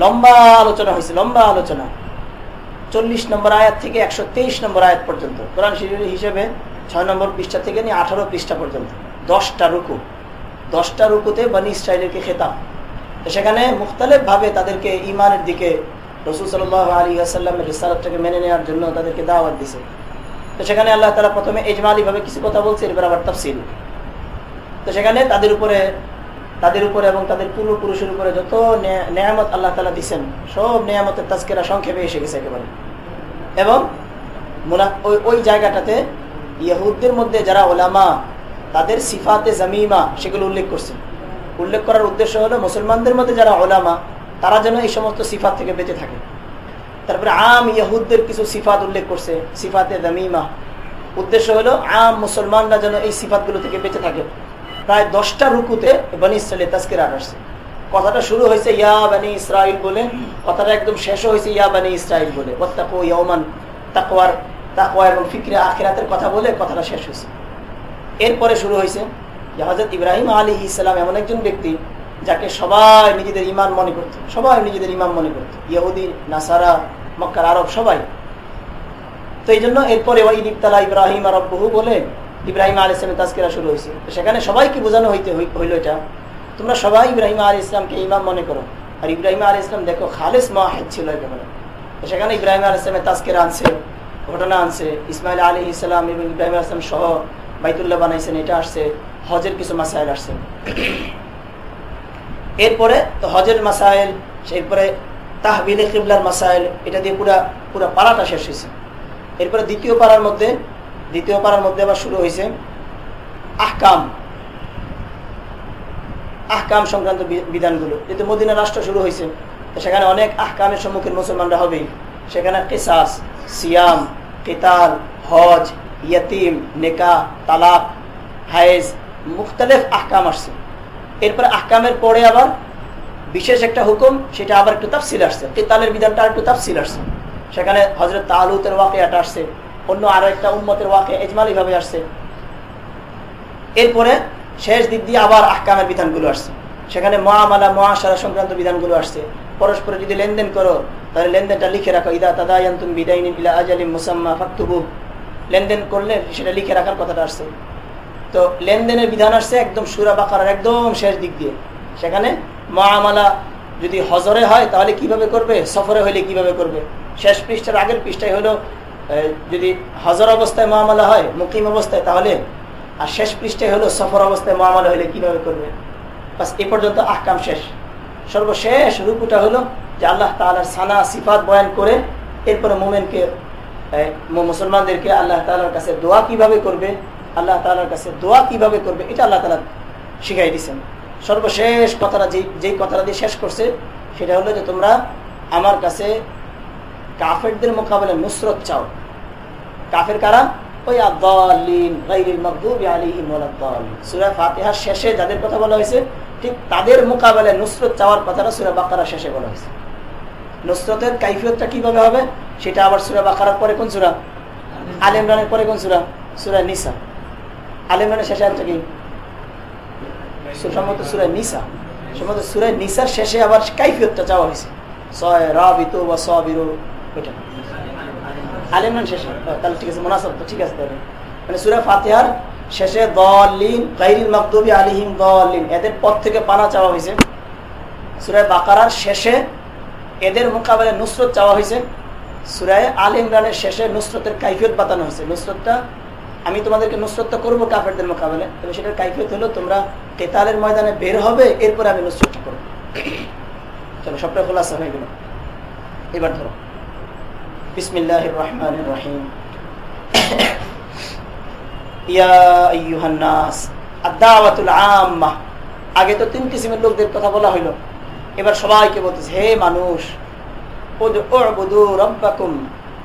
লম্বা আলোচনা হয়েছে, লম্বা আলোচনা। চল্লিশ নম্বর আয়াত থেকে একশো তেইশ নম্বর আয়াত পর্যন্ত। কোরআন শরীরের হিসেবে ছয় নম্বর পৃষ্ঠা থেকে নিয়ে আঠারো পৃষ্ঠা পর্যন্ত। দশটা রুকু। দশটা রুকুতে বানি ইসরায়েলকে খেতাম তো সেখানে মুখতালেব ভাবে তাদেরকে ইমানের দিকে রসুল সাল আলী আসাল্লামের রিসালতটাকে মেনে নেওয়ার জন্য তাদেরকে দাওয়াত দিছে। তো সেখানে আল্লাহ তারা প্রথমে এজমালি ভাবে কিছু কথা বলছে, এরপর আবার তফসিল তো সেখানে তাদের উপরে তাদের উপরে এবং তাদের পূর্বপুরুষের উপরে যত নেয়ামত আল্লাহ তালা দিচ্ছেন সব নেয়ামতের তাস্কেরা সংক্ষেপে এসে গেছে একেবারে। এবং ওই ওই জায়গাটাতে ইহুদদের মধ্যে যারা ওলামা, তাদের সিফাতে জামিমা, সেগুলো উল্লেখ করছে। উল্লেখ করার উদ্দেশ্য হলো মুসলমানদের মধ্যে যারা ওলামা, তারা যেন এই সমস্ত সিফাত থেকে বেঁচে থাকে। তারপরে আম ইহুদদের কিছু সিফাত উল্লেখ করছে, সিফাতে জামিমা। উদ্দেশ্য হলো আম মুসলমানরা যেন এই সিফাতগুলো থেকে বেঁচে থাকে। প্রায় দশটা রুকুতে বানি ইসরায়েলের তাস্কিরা আসছে। কথাটা শুরু হয়েছে, ইয়া বানি ইসরাইল বলে। কথাটা একদম শেষ হয়েছে, ইয়া বানি ইসরাইল বলে। ওত্তাকো ইয়মান তাকওয়ার তাকওয়া এবং ফিক্রে আখিরাতের কথা বলে কথাটা শেষ হয়েছে। এরপরে শুরু হয়েছে, যে হজরত ইব্রাহিম আলী ইসলাম এমন একজন ব্যক্তি যাকে সবাই নিজেদের ইমান মনে করত, সবাই নিজেদের ইমাম মনে করত। ইহুদি, নাসারা, মক্কার আরব সবাই। তো এই জন্য এরপরে ওই ইবতালা ইব্রাহিম আর বহু বলে ইব্রাহিম আল ইসলামের তাস্কিরা শুরু হয়েছে। সেখানে সবাইকে বোঝানো হইতে হইল এটা, তোমরা সবাই ইব্রাহিম আল ইসলামকে ইমাম মনে করো। আর ইব্রাহিম আল ইসলাম দেখো খালেস মাহেদ ছিল একেবারে। সেখানে ইব্রাহিম আল ইসলামের তাস্কিরা আনছে, ঘটনা আনছে। ইসমাইল আলী ইসলাম এবং ইব্রাহিম আল ইসলাম সহ বাইতুল্লাহ বানাইছেন, এটা আসছে। হজের কিছু মাসাইল আসছে। এরপরে তো হজের মাসাইল, এরপরে তাহবিলে কিবলার মাসাইল, এটা দিয়ে পুরা পুরা পাড়াটা শেষ হয়েছে। এরপরে দ্বিতীয় পাড়ার মধ্যে দ্বিতীয় পাড়ার মধ্যে আবার শুরু হয়েছে আহকাম। আহকাম সংক্রান্ত বিধানগুলো। যেহেতু মদিনা রাষ্ট্র শুরু হয়েছে, তো সেখানে অনেক আহকামের সম্মুখীন মুসলমানরা হবেই। সেখানে কেসাস, সিয়াম, কেতাল, হজ, ইয়াতিম, নেকা, তালাক, হায়েজ, মুখতালেফ আহকাম আসছে। এরপরে আহকামের পরে আবার বিশেষ একটা হুকুম, সেটা আবার একটু তাফসিল আসছে। কেতালের বিধানটা একটু তাফসিল আসছে। সেখানে হজরত তালুতের ওয়াকিয়াটা আসছে। অন্য আরও একটা উন্মতের ওয়াকে এজমালি ভাবে আসছে। এরপরে শেষ দিক দিয়ে আবার আহকামের বিধানগুলো আসছে। সেখানে মহামালা, মহাসারা সংক্রান্ত বিধানগুলো আসছে। পরস্পর যদি লেনদেন করো, তাহলে লেনদেনটা লিখে রাখো, ইদা তাদায়ন্তুম বিদাইন ইলা আজালিম মুসাম্মা ফাক্তুবু। লেনদেন করলে সেটা লিখে রাখার কথাটা আসছে। তো লেনদেনের বিধান আসছে একদম সুরা বাকার একদম শেষ দিক দিয়ে। সেখানে মহামালা যদি হজরে হয়, তাহলে কীভাবে করবে? সফরে হইলে কীভাবে করবে? শেষ পৃষ্ঠার আগের পৃষ্ঠায় হলো যদি হজর অবস্থায় মহামালা হয়, মুকিম অবস্থায়, তাহলে আর শেষ পৃষ্ঠায় হলো সফর অবস্থায় মহামালা হলে কীভাবে করবে? বাস এ পর্যন্ত আহকাম শেষ। সর্বশেষ রূপটা হলো যে আল্লাহ তালার সানা, সিফাত বয়ান করে এরপরে মোমেনকে মুসলমানদেরকে আল্লাহ তালার কাছে দোয়া কীভাবে করবে, আল্লাহ তালার কাছে দোয়া কীভাবে করবে, এটা আল্লাহ তালা শিখাই দিচ্ছেন সর্বশেষ কথাটা যে, যেই কথাটা দিয়ে শেষ করছে, সেটা হলো যে তোমরা আমার কাছে কাফেরদের মোকাবেলা নুসরত চাও। কাফের কারা? শেষে যাদের কথা বলা হয়েছে, ঠিক তাদের মোকাবেলায় নুসরত চাওয়ার কথাটা সুরা বাকারা শেষে বলা হয়েছে। নুসরতের কাইফিয়তটা কীভাবে হবে, সেটা আবার সুরা পরে কোন সুরা? পরে কোন সুরা? সুরা নিসা। শেষে আছে কি? সম্ভবত সুরা নিসা। সুরা নিসার শেষে আবার কাইফিয়তটা চাওয়া হয়েছে। ছয় রাবিত বা ওইটা। আল ইমরান শেষে তাহলে ঠিক আছে, মোনাসব, তো ঠিক আছে তাহলে। মানে সুরা ফাতেহার শেষে দলিন গাইরিল মকদুবি আলিহিম দলিন। এদের পথ থেকে পানা চাওয়া হয়েছে। সুরায় বাকারার শেষে এদের মোকাবেলায় নুসরত চাওয়া হয়েছে। সুরায় আল ইমরানের শেষে নুসরতের কাইফিয়ত বাতানো হয়েছে। নুসরতটা, আমি তোমাদেরকে নুসরতটা করব কাফেরদের মোকাবেলায়, তবে সেটার কাইফিয়ত হলো তোমরা কেতালের ময়দানে বের হবে, এরপরে আমি নুসরতটা করব। চলো, সবটা খোলাসা হয়ে গেল। এবার ধরো। আগে তো তিন কিসিমের লোকদের কথা বলা হইল। এবার সবাইকে বলতেছে, হে মানুষ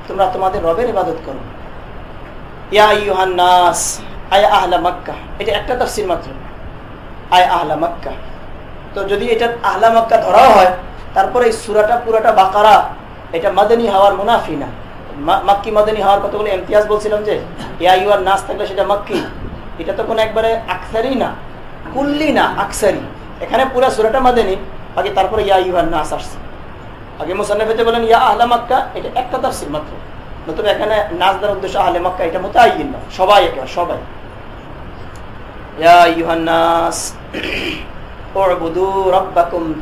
তোমরা তোমাদের রবের ইবাদত করো। ইয়া ইউহান নাস আয় আহলা মক্কা। এটা একটা তাফসির মাত্র। আয় আহলা মক্কা। তো যদি এটা আহলা মক্কা ধরাও হয়, তারপরে এই সুরাটা পুরাটা বাকারা এটা মাদানী হওয়ার মুনাফি না। মাক্কি মাদানী হওয়ার কতগুলো ইমতিয়াজ বলছিলাম যে ইয়া ইউয়ার নাস থাকলে সেটা মাক্কি। এটা তো কোনো একবারে আকসারি না, কুল্লি না, আকসারি। এখানে পুরা সুরাটা মাদানী, আগে তারপরে ইয়া ইউহার নাস আসছে। আগে মুসান্নফেতে বলেন, ইয়া আহলা মক্কা, এটা একটা তাফসির মাত্র। নতুন এখানে নাচ দেওয়ার উদ্দেশ্য আহলে মাক্কা, এটা মোতায়িন না, সবাই একেবারে, সবাই।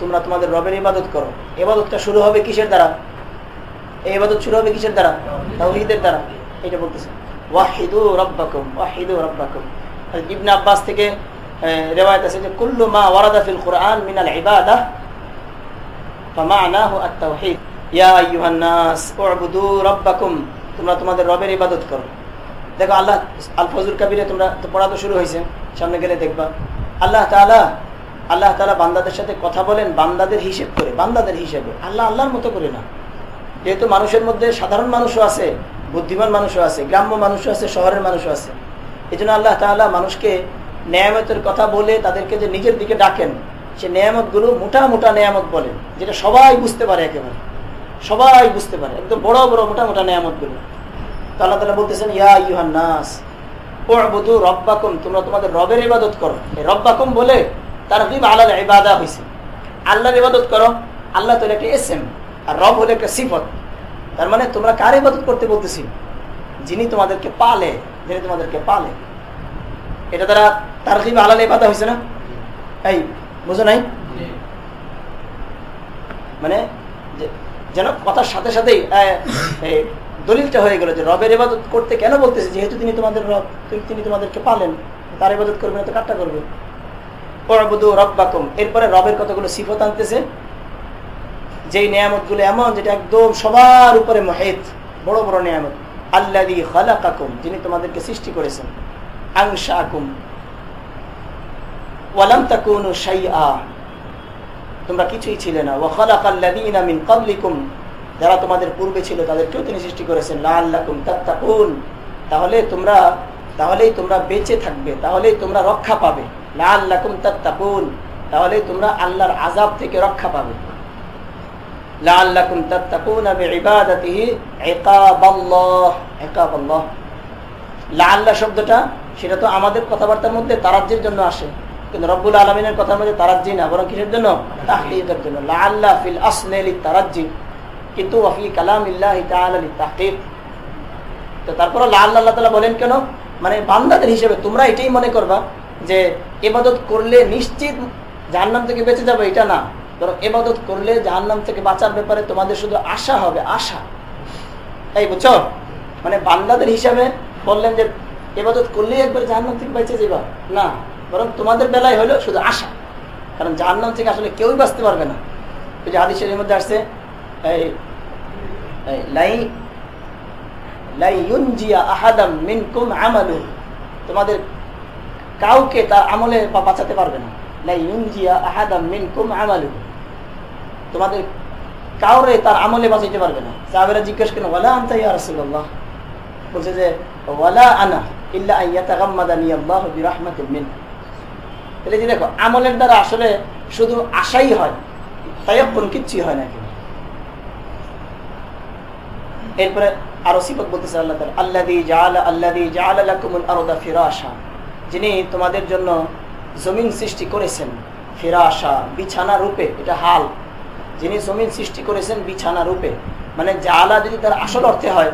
তোমরা তোমাদের রবের ইবাদত করো। এবাদতটা শুরু হবে কিসের দ্বারা? এই শুরু হবে কিসের দ্বারা? তাওহীদের দ্বারা। এটা বলতেছে। ওয়াহিদু রব্বাকুম ওয়াহিদু রব্বাকুম। ইবনে আব্বাস থেকে রেওয়ায়ত আছে যে, কুল্লু মা ওয়ারাদা ফিল ইবাদাহ ফামানাহু আত-তাওহীদ। ইয়া আইয়ুহান নাস, উবুদু রাব্বাকুম, তোমরা তোমাদের রবের ইবাদত করো। দেখো আল্লাহ আল ফজুল কাবিরে তোমরা তো পড়া তো শুরু হয়েছে সামনে গেলে দেখবা। আল্লাহ তাআলা আল্লাহ তাআলা বান্দাদের সাথে কথা বলেন, বান্দাদের হিসেব করে, বান্দাদের হিসেবে। আল্লাহ আল্লাহর মতো করে না। যেহেতু মানুষের মধ্যে সাধারণ মানুষও আছে, বুদ্ধিমান মানুষও আছে, গ্রাম্য মানুষও আছে, শহরের মানুষও আছে। এই জন্য আল্লাহ তাআলা মানুষকে নেয়ামতের কথা বলে তাদেরকে যে নিজের দিকে ডাকেন, সে নেয়ামতগুলো মোটা মোটা নেয়ামত বলে, যেটা সবাই বুঝতে পারে একেবারে। সবাই বুঝতে পারে, একদম বড় বড় মোটা মোটা নেয়ামতগুলো তো আল্লাহ তালা বলতেছেন, ইয়া ইউহান নাস ওবুদু রব্বাকুম, তোমরা তোমাদের রবের ইবাদত করো। রব্বাকুম বলে তার দিন আল্লাহ ইবাদা হয়েছে আল্লাহর ইবাদত করো, আল্লাহ তো একটা এস এম আর রব হলে একটা সিফত। তার মানে তোমরা কার ইবাদত করতে বলতেছি? যিনি তোমাদেরকে পালে, যিনি তোমাদেরকে পালে। এটা দ্বারা তার দিন আল্লাহ ইবাদা হয়েছে না? এই, বুঝো নাই? মানে যেন কথার সাথে সাথেই দলিলটা হয়ে গেল যে রবের ইবাদত করতে কেন বলতেছে? যেহেতু তিনি তোমাদের রব, তিনি তোমাদেরকে পালেন। তার ইবাদত করবে না তো কাটটা করবে? রব্বাকুম। এরপরে রবের কতগুলো সিফত আনতেছে? যেই নিয়ামতগুলো এমন, যেটা একদম সবার উপরে মহেদ, বড় বড় নিয়ামত। আল্লাদি খালাকাকুম, যিনি তোমাদেরকে সৃষ্টি করেছেন। আংশাকুম। ওয়ালাম তোমরা কিছুই ছিলে না। যারা তোমাদের পূর্বে ছিল, তাদেরকেও তিনি সৃষ্টি করেছেন। তাহলে তোমরা, তাহলেই তোমরা বেঁচে থাকবে, তাহলেই তোমরা রক্ষা পাবে। তাত্তাকুন। তাহলেই তোমরা আল্লাহর আযাব থেকে রক্ষা পাবে। লাআল্লাকুম তাত্তাকুনা বিইবাদাতিহি ইকাবাল্লাহ ইকাবাল্লাহ। লাআল্লাহ শব্দটা, সেটা তো আমাদের কথাবার্তার মধ্যে জন্য আসে। কিন্তু রব্বুল আলমিনের কথার মধ্যে তারাজ্জি না, বরং কিসের জন্য? জন্য। তারাজ্জি কিন্তু তো তারপর আল্লাহ তাআলা বলেন কেন? মানে বান্দাদের হিসেবে তোমরা এটাই মনে করবা যে ইবাদত করলে নিশ্চিত জাহান্নাম থেকে বেঁচে যাবে, এটা না। বরং এবাদত করলে জাহান্নাম থেকে বাঁচার ব্যাপারে তোমাদের শুধু আশা হবে, আশা। এই বুঝছ? মানে বান্দাদের হিসাবে বললেন যে এবাদত করলেই একবার জাহান্নাম থেকে বেঁচে যাবা না, বরং তোমাদের বেলায় হলো শুধু আশা। কারণ জাহান্নাম থেকে আসলে কেউই বাঁচতে পারবে না। ওই যে হাদিসের মধ্যে আসছে তোমাদের কাউকে তার আমলে বাঁচাতে পারবে না। তোমাদের কাউরে তার আমলে বাঁচাইতে পারবে না। সাহাবেরা জিজ্ঞেস করেন ওয়ালা আনতা ইয়া বলছে যে, ওয়ালা আনা ইল্লা এটা যে দেখো, আমলের দ্বারা আসলে শুধু আশাই হয় কোন কিচ্ছুই হয় না এরপরে আরও বলতেছে আল্লাহ আরদা যিনি তোমাদের জন্য জমিন সৃষ্টি করেছেন, ফিরাশা, বিছানা রূপে, এটা হাল। যিনি জমিন সৃষ্টি করেছেন বিছানা রূপে মানে জালা যদি তার আসল অর্থে হয়,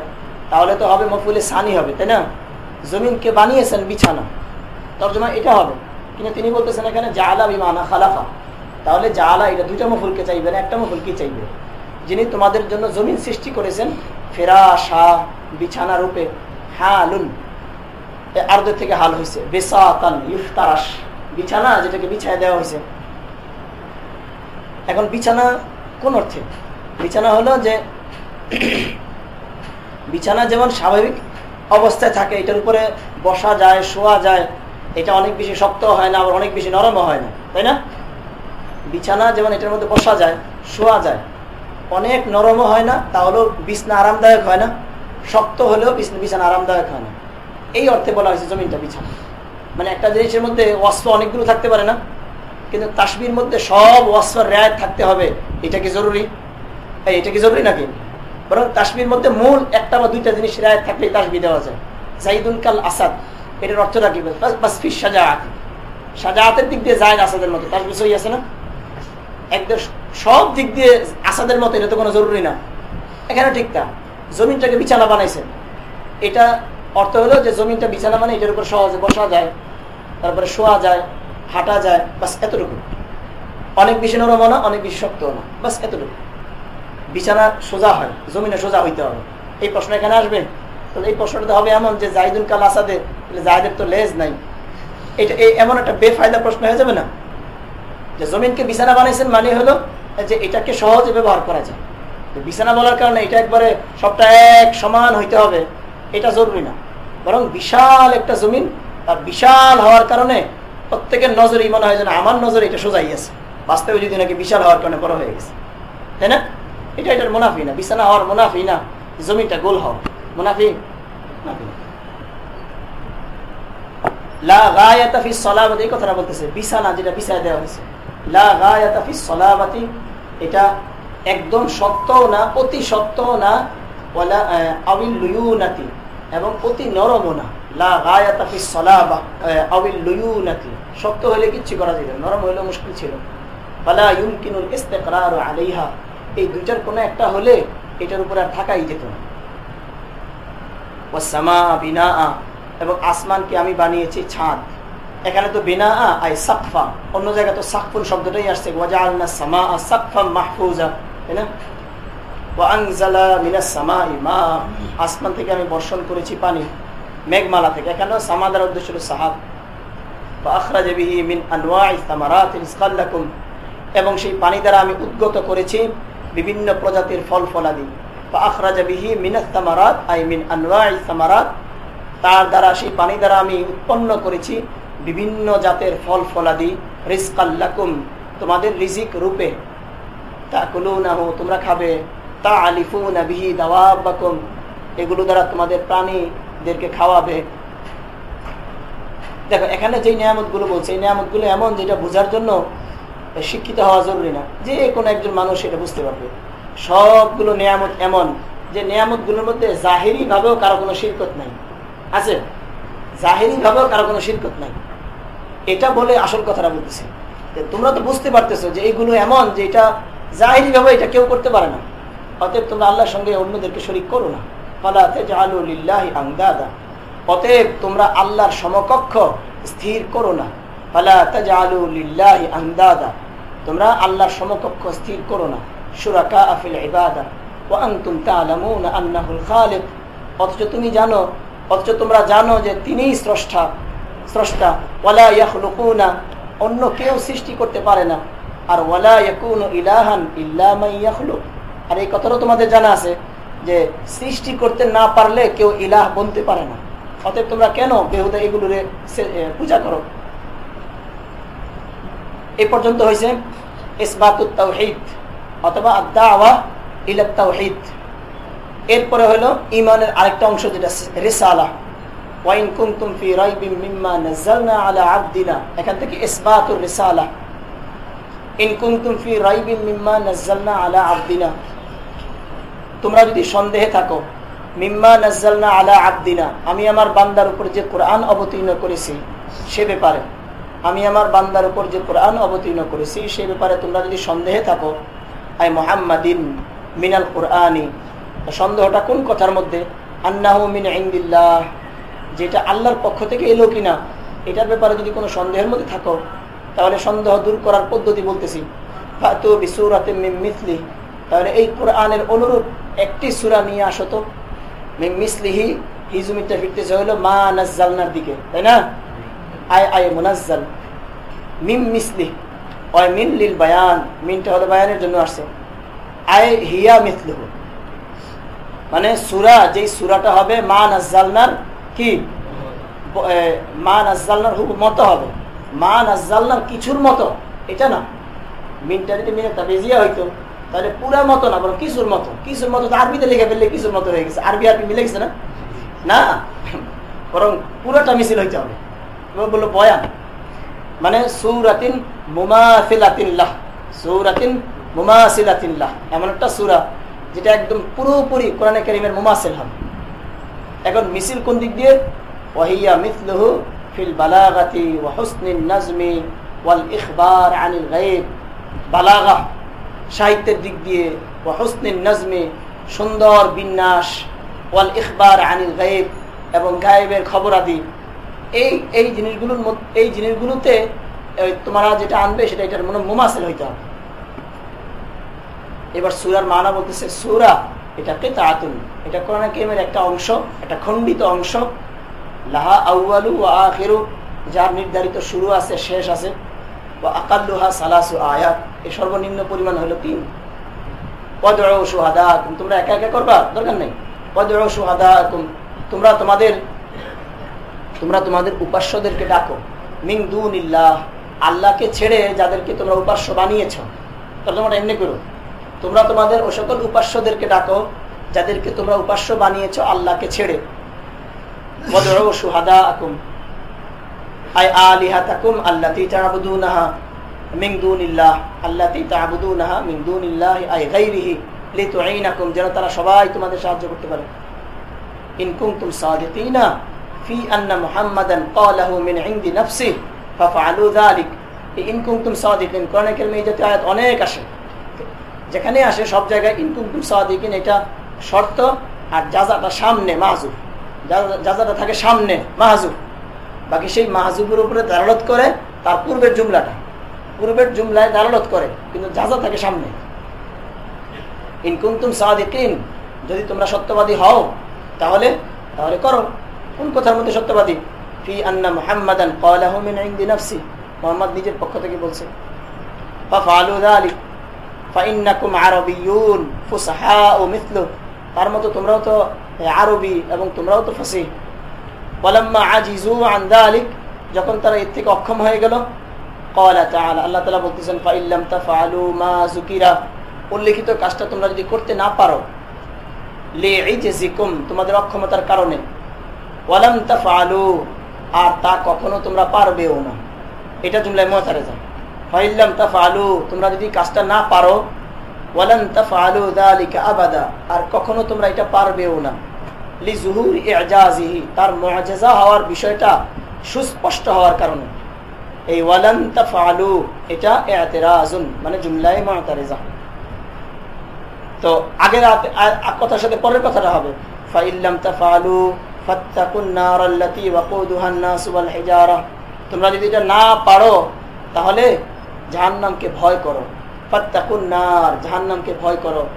তাহলে তো হবে মফুলে সানি হবে, তাই না? জমিনকে বানিয়েছেন বিছানা। তর্জমা, এটা হবে। কিন্তু তিনি বলতেছেন এখানে জালা বিমানা খালাফা। তাহলে জালা, এটা দুইটা মফুলকে চাইবে না, একটা মফুল কি চাইবে। যিনি তোমাদের জন্য জমিন সৃষ্টি করেছেন ফেরা ফেরাশা বিছানা রূপে, হালুন। আর্দের থেকে হাল হয়েছে বেসাতান ইফতারাস বিছানা যেটাকে বিছায় দেওয়া হয়েছে এখন বিছানা কোন অর্থে? বিছানা হলো যে, বিছানা যেমন স্বাভাবিক অবস্থায় থাকে, এটার উপরে বসা যায়, শোয়া যায়, এটা অনেক বেশি শক্ত হয় না, আবার অনেক বেশি নরমও হয় না, তাই না? বিছানা যেমন এটার মধ্যে বসা যায়, শোয়া যায়, অনেক নরমও হয় না, তাহলেও বিছনা আরামদায়ক হয় না, শক্ত হলেও বিছানা আরামদায়ক হয় না। এই অর্থে বলা হয়েছে জমিনটা বিছানা। মানে একটা জিনিসের মধ্যে অস্ত্র অনেকগুলো থাকতে পারে না কিন্তু তাসবির মধ্যে সব অস্ত্র রেয়ায় থাকতে হবে। এটা কি জরুরি? এটা কি জরুরি নাকি? বরং তাসবির মধ্যে মূল একটা বা দুইটা জিনিস রেয়ায় থাকলে তাসবি দেওয়া যায়। জাইদুল কাল আসাদ, এটার অর্থটা কি? বাস ফিস সাজাহাত সাজাহাতের দিক দিয়ে জায়দ আসাদের মতো। তাসবি সই আছে না? একদম সব দিক দিয়ে আসাদের মতো, এটা তো কোনো জরুরি না। এখানে ঠিক তা। জমিনটাকে বিছানা বানাইছেন। এটা অর্থ হলো যে জমিনটা বিছানা মানে এটার উপর সহজে বসা যায়, তারপরে শোয়া যায় হাঁটা যায়, বাস এতটুকু। অনেক বেশি নরম না, অনেক বেশি শক্ত না, বাস এতটুকু। বিছানা সোজা হয়, জমিনে সোজা হইতে হবে। এই প্রশ্ন এখানে আসবে? তাহলে এই প্রশ্নটা হবে এমন যে জাহিদুল কাল আসাদে জাহিদের তো লেজ নাই। এটা এই এমন একটা বেফায়দা প্রশ্ন হয়ে যাবে না? যে জমিনকে বিছানা বানাইছেন মানে হলো যে এটাকে সহজে ব্যবহার করা যায়। বিছানা বলার কারণে এটা একবারে সবটা এক সমান হইতে হবে, এটা জরুরি না। বরং বিশাল একটা জমিন আর বিশাল হওয়ার কারণে প্রত্যেকের নজরেই মনে হয় যেন আমার নজরে এটা সোজাই আছে। বাস্তবে যদি নাকি বিশাল হওয়ার কারণে বড় হয়ে গেছে। তাই না? এটা এটার মুনাফি না। বিছানা হওয়ার মুনাফি না। জমিনটা গোল হওয়া। মুনাফি এই অতি সত্যও না এবং অতি নরমও না। লা গায়াতাফি সলাবা আবিল লুয়ুনাতি। শক্ত হলে কিচ্ছু করা যেত নরম হইলে মুশকিল ছিল। আলাইহা, এই দুইটার কোনো একটা হলে এটার উপরে আর থাকাই যেত না। এবং আসমানকে আমি বানিয়েছি ছাদ। এখানে তো বিনা আই সাকফা, অন্য জায়গায় তো সাকফুন শব্দটাই আসছে। আসমান থেকে আমি বর্ষণ করেছি পানি, মেঘমালা থেকে। এখানেও সামাদার উদ্দেশ্য ছিল সাহাব। এবং সেই পানি দ্বারা আমি উদ্গত করেছি বিভিন্ন প্রজাতির ফল ফলাদি। তার দ্বারা সেই পানি দ্বারা আমি উৎপন্ন করেছি বিভিন্ন জাতের ফল ফলাদি। রিস্কাল্লাকুম তোমাদের রিজিক রূপে। তা কুলুনাহু তোমরা খাবে। তা আলিফুন বিহি দাওয়াবাকুম, এগুলো দ্বারা তোমাদের প্রাণীদেরকে খাওয়াবে। দেখো, এখানে যে নিয়ামতগুলো বলছে, এই নিয়ামতগুলো এমন যেটা বোঝার জন্য শিক্ষিত হওয়া জরুরি না। যে কোনো একজন মানুষ এটা বুঝতে পারবে। সবগুলো নিয়ামত এমন যে নিয়ামতগুলোর মধ্যে জাহিরি ভাবেও কারও কোনো শিরকত নাই। আছে? জাহিরি ভাবেও কারও কোনো শিরকত নাই। এটা বলে আসল কথাটা বলতেছে। তোমরা তো বুঝতে পারতেছো যে এইগুলো এমন যে এটা জাহিরি ভাবে এটা কেউ করতে পারে না। অতএব তোমরা আল্লাহর সঙ্গে অন্যদেরকে শরিক করো না। ফালাতে জাহালুলিল্লাহি আংদাদা অতএব তোমরা আল্লাহর সমকক্ষ স্থির করো না। তোমরা আল্লাহর সমকক্ষ স্থির করো না। সুরাকা আফিল খালিক। অথচ তুমি জানো, অথচ তোমরা জানো যে তিনিই স্রষ্টা। স্রষ্টা। ওয়ালা ইয়াখলুকুনা। অন্য কেউ সৃষ্টি করতে পারে না। আর ওয়ালা ইয়াকুনু ইলাহান ইল্লা মান ইয়াখলুক। আর এই কথাটাও তোমাদের জানা আছে যে সৃষ্টি করতে না পারলে কেউ ইলাহ বলতে পারে না। অতএব তোমরা কেন বেহুদা এগুলোরে পূজা করো? এ পর্যন্ত হয়েছে অথবা এরপরে হলো ইমানের আরেকটা অংশ যেটা ওয়াইন মিম্মা আলা আবদিনা। এখান থেকে মিম্মা আলা আবদিনা। তোমরা যদি সন্দেহে থাকো মিম্মা নাজ্জালনা আলা আবদিনা। আমি আমার বান্দার উপর যে কোরআন অবতীর্ণ করেছি, সে ব্যাপারে। আমি আমার বান্দার উপর যে কোরআন অবতীর্ণ করেছি, সে ব্যাপারে তোমরা যদি সন্দেহে থাকো, আই মোহাম্মদিন মিনাল কোরআনি। সন্দেহটা কোন কথার মধ্যে? আন্নাহ মিন ইন্দিল্লাহ। যেটা আল্লাহর পক্ষ থেকে এলো কিনা, এটার ব্যাপারে যদি কোনো সন্দেহের মধ্যে থাকো, তাহলে সন্দেহ দূর করার পদ্ধতি বলতেছি। ফাতু বিসুরাতে মিসলি তাহলে এই কোরআনের অনুরূপ একটি সুরা নিয়ে আসো মিসলিহি ফিরতেছে হলো মা দিকে, তাই না? আয় আয় মিম মিসলি ওয় মিন লিল বায়ান, মিনটা হলো বায়ানের জন্য আসছে। আয় হিয়া মিসলুহু। মানে সুরা, যেই সুরাটা হবে মা নাজ্জালনার কি? মা নাজ্জালনার হুব মতো হবে। মা নাজ্জালনার কিছুর মতো, এটা না। মিনটা যদি মিনে তাবেজিয়া হইতো তাহলে পুরা মতো না বরং কিছুর মতো কিছুর মতো তো আরবিতে লিখে ফেললে কিছুর মতো হয়ে গেছে, আরবি আরবি মিলে গেছে না? না, বরং পুরোটা মিছিল হইতে হবে। বলল বয়ান মানে সৌরাতিন মুমাসিলাতিল্লাহ সৌরাতিন মুমাসিলাতিল্লাহ এমন একটা সুরা যেটা একদম পুরোপুরি কোরআনে করিমের মুমাসিল হবে। এখন মিছিল কোন দিক দিয়ে? ওয়াহিয়া মিসলুহু ফিল বালাগাতি ওয়া হুসনিন নাজমি ওয়াল ইখবার আনিল গায়ব। বালাগা সাহিত্যের দিক দিয়ে, ওয়া হুসনিন নাজমি, সুন্দর বিন্যাস, ওয়াল ইখবার আনিল গায়েব এবং গায়েবের খবর আদি এই এই জিনিসগুলোর এই জিনিসগুলোতে তোমরা যেটা আনবে সেটা এটার মনে মোমাসেল হইতে হবে। এবার সুরার মানা বলতেছে, সুরা এটা কেতা আতুন এটা কোরআন কেমের একটা অংশ, একটা খণ্ডিত অংশ। লাহা আউআলু ও আখেরু, যার নির্ধারিত শুরু আছে, শেষ আছে। ও আকাল্লুহা সালাসু আয়াত। এই সর্বনিম্ন পরিমাণ হলো তিন। পদর সুহাদা তোমরা একা একা করবা? দরকার নেই। পদর সুহাদা তোমরা তোমাদের তোমরা তোমাদের উপাস্যদেরকে ডাকো। মিং দুনিল্লাহ, আল্লাহকে ছেড়ে যাদেরকে তোমরা উপাস্য বানিয়েছ। তাহলে তোমরা এমনি করো। তোমরা তোমাদের ও সকল উপাস্যদেরকে ডাকো, যাদেরকে তোমরা উপাস্য বানিয়েছ আল্লাহকে ছেড়ে। সুহাদা আকুম আই আলিহাতাকুম আল্লাতি তা'বুদুনাহা। মিন দুনিল্লাহ আল্লাতি তা'বুদুনাহা মিন দুনিল্লাহ আই গায়রিহি লিতুঈনাকুম, যেন তারা সবাই তোমাদের সাহায্য করতে পারে। ইন কুনতুম সাদিকিনা ফি আন্না মুহাম্মাদান ক্বালাহু মিন ইনদি নাফসিহি ফাফআলু যালিক। ইন কুনতুম সাদিকিন কোরআনে কারিমে এই জাতীয় আয়াত অনেক আসে। যেখানে আসে সব জায়গায় ইনকুমতুম সাদিকিন, এটা শর্ত, আর জাজাটা সামনে মাহজুব জাজাটা থাকে সামনে মাহজুব বাকি সেই মাহজুবের উপরে দালালত করে, তার পূর্বের জুমলাটা। পূর্বের জুমলায় দালালত করে, কিন্তু জাজা থাকে সামনে। ইনকুমতুম সাদিকিন, যদি তোমরা সত্যবাদী হও, তাহলে তাহলে করো। কোন কথার মধ্যে সত্যবাদী? ফি আন্না মুহাম্মাদান ক্বালাহু মিন ইনদি নাফসি। মুহাম্মদ নিজের পক্ষ থেকে বলছে তার মতো তোমরাও তো আরবি এবং তোমরাও তো ফাসি যখন তারা এর থেকে অক্ষম হয়ে গেল ক্বালা তাআলা আল্লাহ বলতেছেন, ফাইল্লাম তাফআলু মা যুকিরা। উল্লেখিত কাজটা তোমরা যদি করতে না পারো লিইজিকুম তোমাদের অক্ষমতার কারণে। ওয়ালাম তাফআলু, আর তা কখনো তোমরা পারবেও না। এটা জুমলায় মুতারাজা। ফাইল্লাম তাফআলু, তোমরা যদি কাজটা না পারো ওয়ালান তাফআলু যালিকা আবাদা, আর কখনো তোমরা এটা পারবেও না। লিজুহুর ইজাজিহি, তার মুআজিজা হওয়ার বিষয়টা সুস্পষ্ট হওয়ার কারণে। এই তাফআলু, এটা ইতিরাজুন মানে জুমলায় মুতারাজা। তো আগের কথার সাথে পরের কথাটা হবে। ফাইল্লাম ওয়াল হিজারা। তোমরা যদি এটা না পারো, তাহলে জাহান্নামকে ভয় করো। ফত্তাকুন্নার জাহান্নামকে ভয় করো।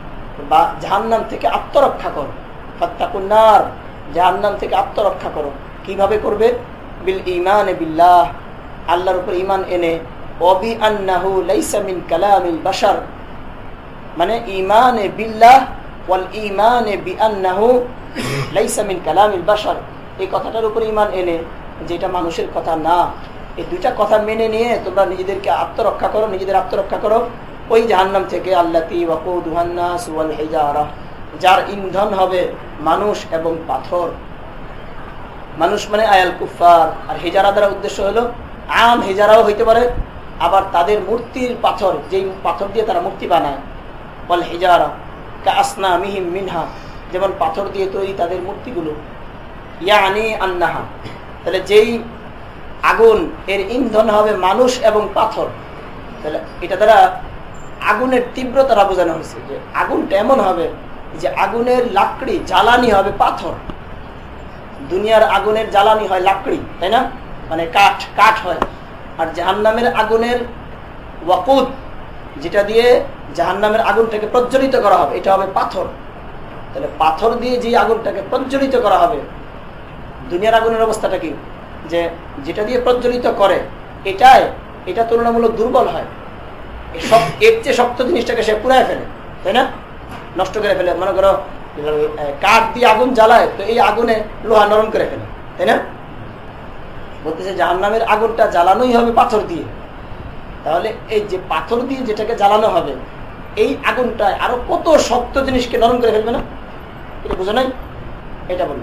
বা জাহান্নাম থেকে আত্মরক্ষা করো। জাহান্নাম থেকে আত্মরক্ষা করো। কীভাবে করবে? বিল ইমান বিল্লাহ। আল্লাহর উপর ইমান এনে অবি আন্নাহু লাইসা মিন কালামিল বাশার। মানে ইমান বিল্লাহ ওয়াল ইমান বি আন্নাহু লাইসা মিন কালামিল বাশার। এই কথাটার উপর ইমান এনে, যেটা মানুষের কথা না, এই দুইটা কথা মেনে নিয়ে তোমরা নিজেদেরকে আত্মরক্ষা করো, নিজেদের আত্মরক্ষা করো। ওই জাহান্নাম থেকে আল্লাতি যার ইন্ধন হবে মানুষ এবং পাথর। মানুষ মানে আয়াল কুফার আর হেজারা দ্বারা উদ্দেশ্য হলো আম হেজারাও হইতে পারে, আবার তাদের মূর্তির পাথর, যেই পাথর দিয়ে তারা মূর্তি বানায়, বল হেজারা আসনা মিহিম মিনহা, যেমন পাথর দিয়ে তৈরি তাদের মূর্তিগুলো। ইয়া আনি আন্নাহা, তাহলে যেই আগুন, এর ইন্ধন হবে মানুষ এবং পাথর। তাহলে এটা দ্বারা আগুনের তীব্রতারা বোঝানো হয়েছে যে আগুনটা এমন হবে যে আগুনের লাকড়ি জ্বালানি হবে পাথর। দুনিয়ার আগুনের জ্বালানি হয় লাকড়ি, তাই না? মানে কাঠ কাঠ হয়। আর জাহান্নামের আগুনের ওয়াকুদ, যেটা দিয়ে জাহান্নামের আগুনটাকে প্রজ্বলিত করা হবে, এটা হবে পাথর। তাহলে পাথর দিয়ে যে আগুনটাকে প্রজ্বলিত করা হবে, দুনিয়ার আগুনের অবস্থাটা কি? যে যেটা দিয়ে প্রজ্বলিত করে, এটাই, এটা তুলনামূলক দুর্বল হয়। সব, এর চেয়ে শক্ত জিনিসটাকে সে পুরায় ফেলে, তাই না? নষ্ট করে ফেলে। মনে করো কাঠ দিয়ে আগুন জ্বালায়, তো এই আগুনে লোহা নরম করে ফেলে, তাই না? বলতেছে জাহান নামের আগুনটা জ্বালানোই হবে পাথর দিয়ে। তাহলে এই যে পাথর দিয়ে যেটাকে জ্বালানো হবে, এই আগুনটা আরও কত শক্ত জিনিসকে নরম করে ফেলবে না? এটা বুঝো নাই? এটা বলল।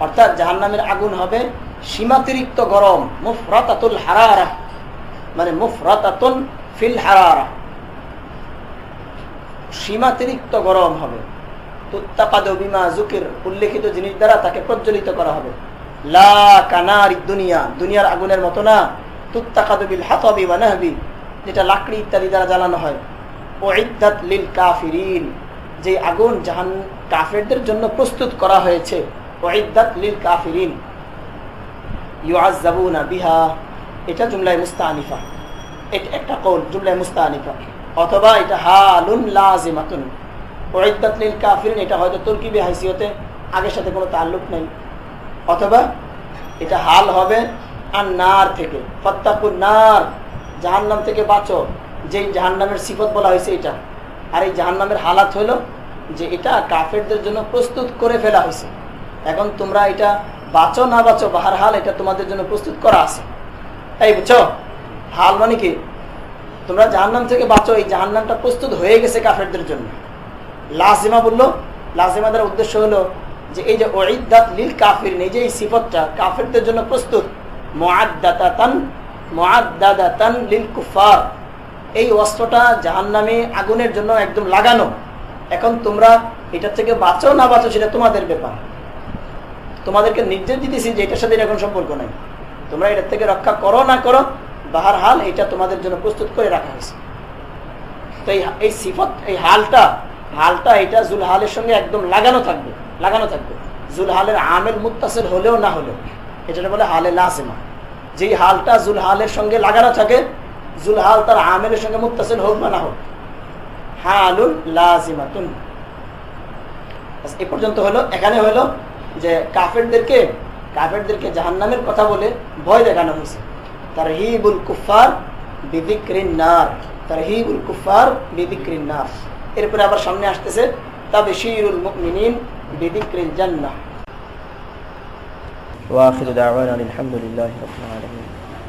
অর্থাৎ জাহান্নামের আগুন হবে গরম মানে ফিল সীমাতিরিক্ত গরম হবে। তুত্তাকাদ বিমা জুকির উল্লেখিত জিনিস দ্বারা তাকে প্রজ্বলিত করা হবে। লা কানার দুনিয়া, দুনিয়ার আগুনের মতো না। তুত্তাকাদ বিল হাতাবি বা নাহবি, যেটা লাকড়ি ইত্যাদি দ্বারা জ্বালানো হয়। ও ইদ্দাত লিল কাফিরিন, যে আগুন জাহান কাফেরদের জন্য প্রস্তুত করা হয়েছে। ও ইদ্দাত লিল কাফিরিন। ইউআজ্জাবুনা বিহা, এটা জুমলায় মুস্তানিফা। এটা একটা কৌল, জুমলায় মুস্তানিফা। অথবা এটা হালুন লাজিমাতুন। ওয়াইদাত লিল কাফিরিন, এটা হয়তো তরকিবি হাইসিয়তে আগের সাথে কোনো তাল্লুক নেই। অথবা এটা হাল হবে আর নার থেকে ফত্তাকুর নার জাহান্নাম থেকে বাঁচো। যেই জাহান্নামের সিফত বলা হয়েছে এটা। আর এই জাহান্নামের হালাত হলো যে এটা কাফেরদের জন্য প্রস্তুত করে ফেলা হয়েছে। এখন তোমরা এটা বাঁচো না বাঁচো বাহার হাল এটা তোমাদের জন্য প্রস্তুত করা আছে। এই বুঝছ? হাল মানে কি? তোমরা জাহান্নাম থেকে বাঁচো, এই জাহান্নামটা প্রস্তুত হয়ে গেছে কাফেরদের জন্য। লাজিমা বলল লাজিমা দ্বারা উদ্দেশ্য হলো যে এই যে ওইদাত লিল কাফির যে এই সিফতটা কাফেরদের জন্য প্রস্তুত। মোয়াদ্দাতান মোয়াদ্দাদাতান লিল কুফার এই অস্ত্রটা জাহান্নামে আগুনের জন্য একদম লাগানো। এখন তোমরা এটা থেকে বাঁচো না বাঁচো সেটা তোমাদের ব্যাপার। তোমাদেরকে নির্দেশ দিতেছি যে এটার সাথে এখন সম্পর্ক নাই। তোমরা এটার থেকে রক্ষা করো না করো বাহার হাল এটা তোমাদের জন্য প্রস্তুত করে রাখা হয়েছে। তো এই সিফত, এই হালটা হালটা এটা জুলহালের সঙ্গে একদম লাগানো থাকবে লাগানো থাকবে। জুলহালের আমের মুতাসের হলেও না হলেও এটা বলে হালে লাজেমা। যেই হালটা জুলহালের সঙ্গে লাগানো থাকে, জুলহাল তার আমের সঙ্গে মুতাসিল হোক বা না হোক হালুল লাজিমাতুন। এ পর্যন্ত হলো, এখানে হলো যে কাফেরদেরকে কাফেরদেরকে জাহান্নামের কথা বলে ভয় দেখানো হয়েছে। তার হিবুল কুফার বিদিক্রিন নার তার হিবুল কুফার বিদিক্রিন নার। এরপরে আবার সামনে আসতেছে তবে শিরুল মুকমিনিন বিদিক্রিল জান্নাহ। ওয়াখির দাওয়ানা আলহামদুলিল্লাহি রাব্বিল আলামিন।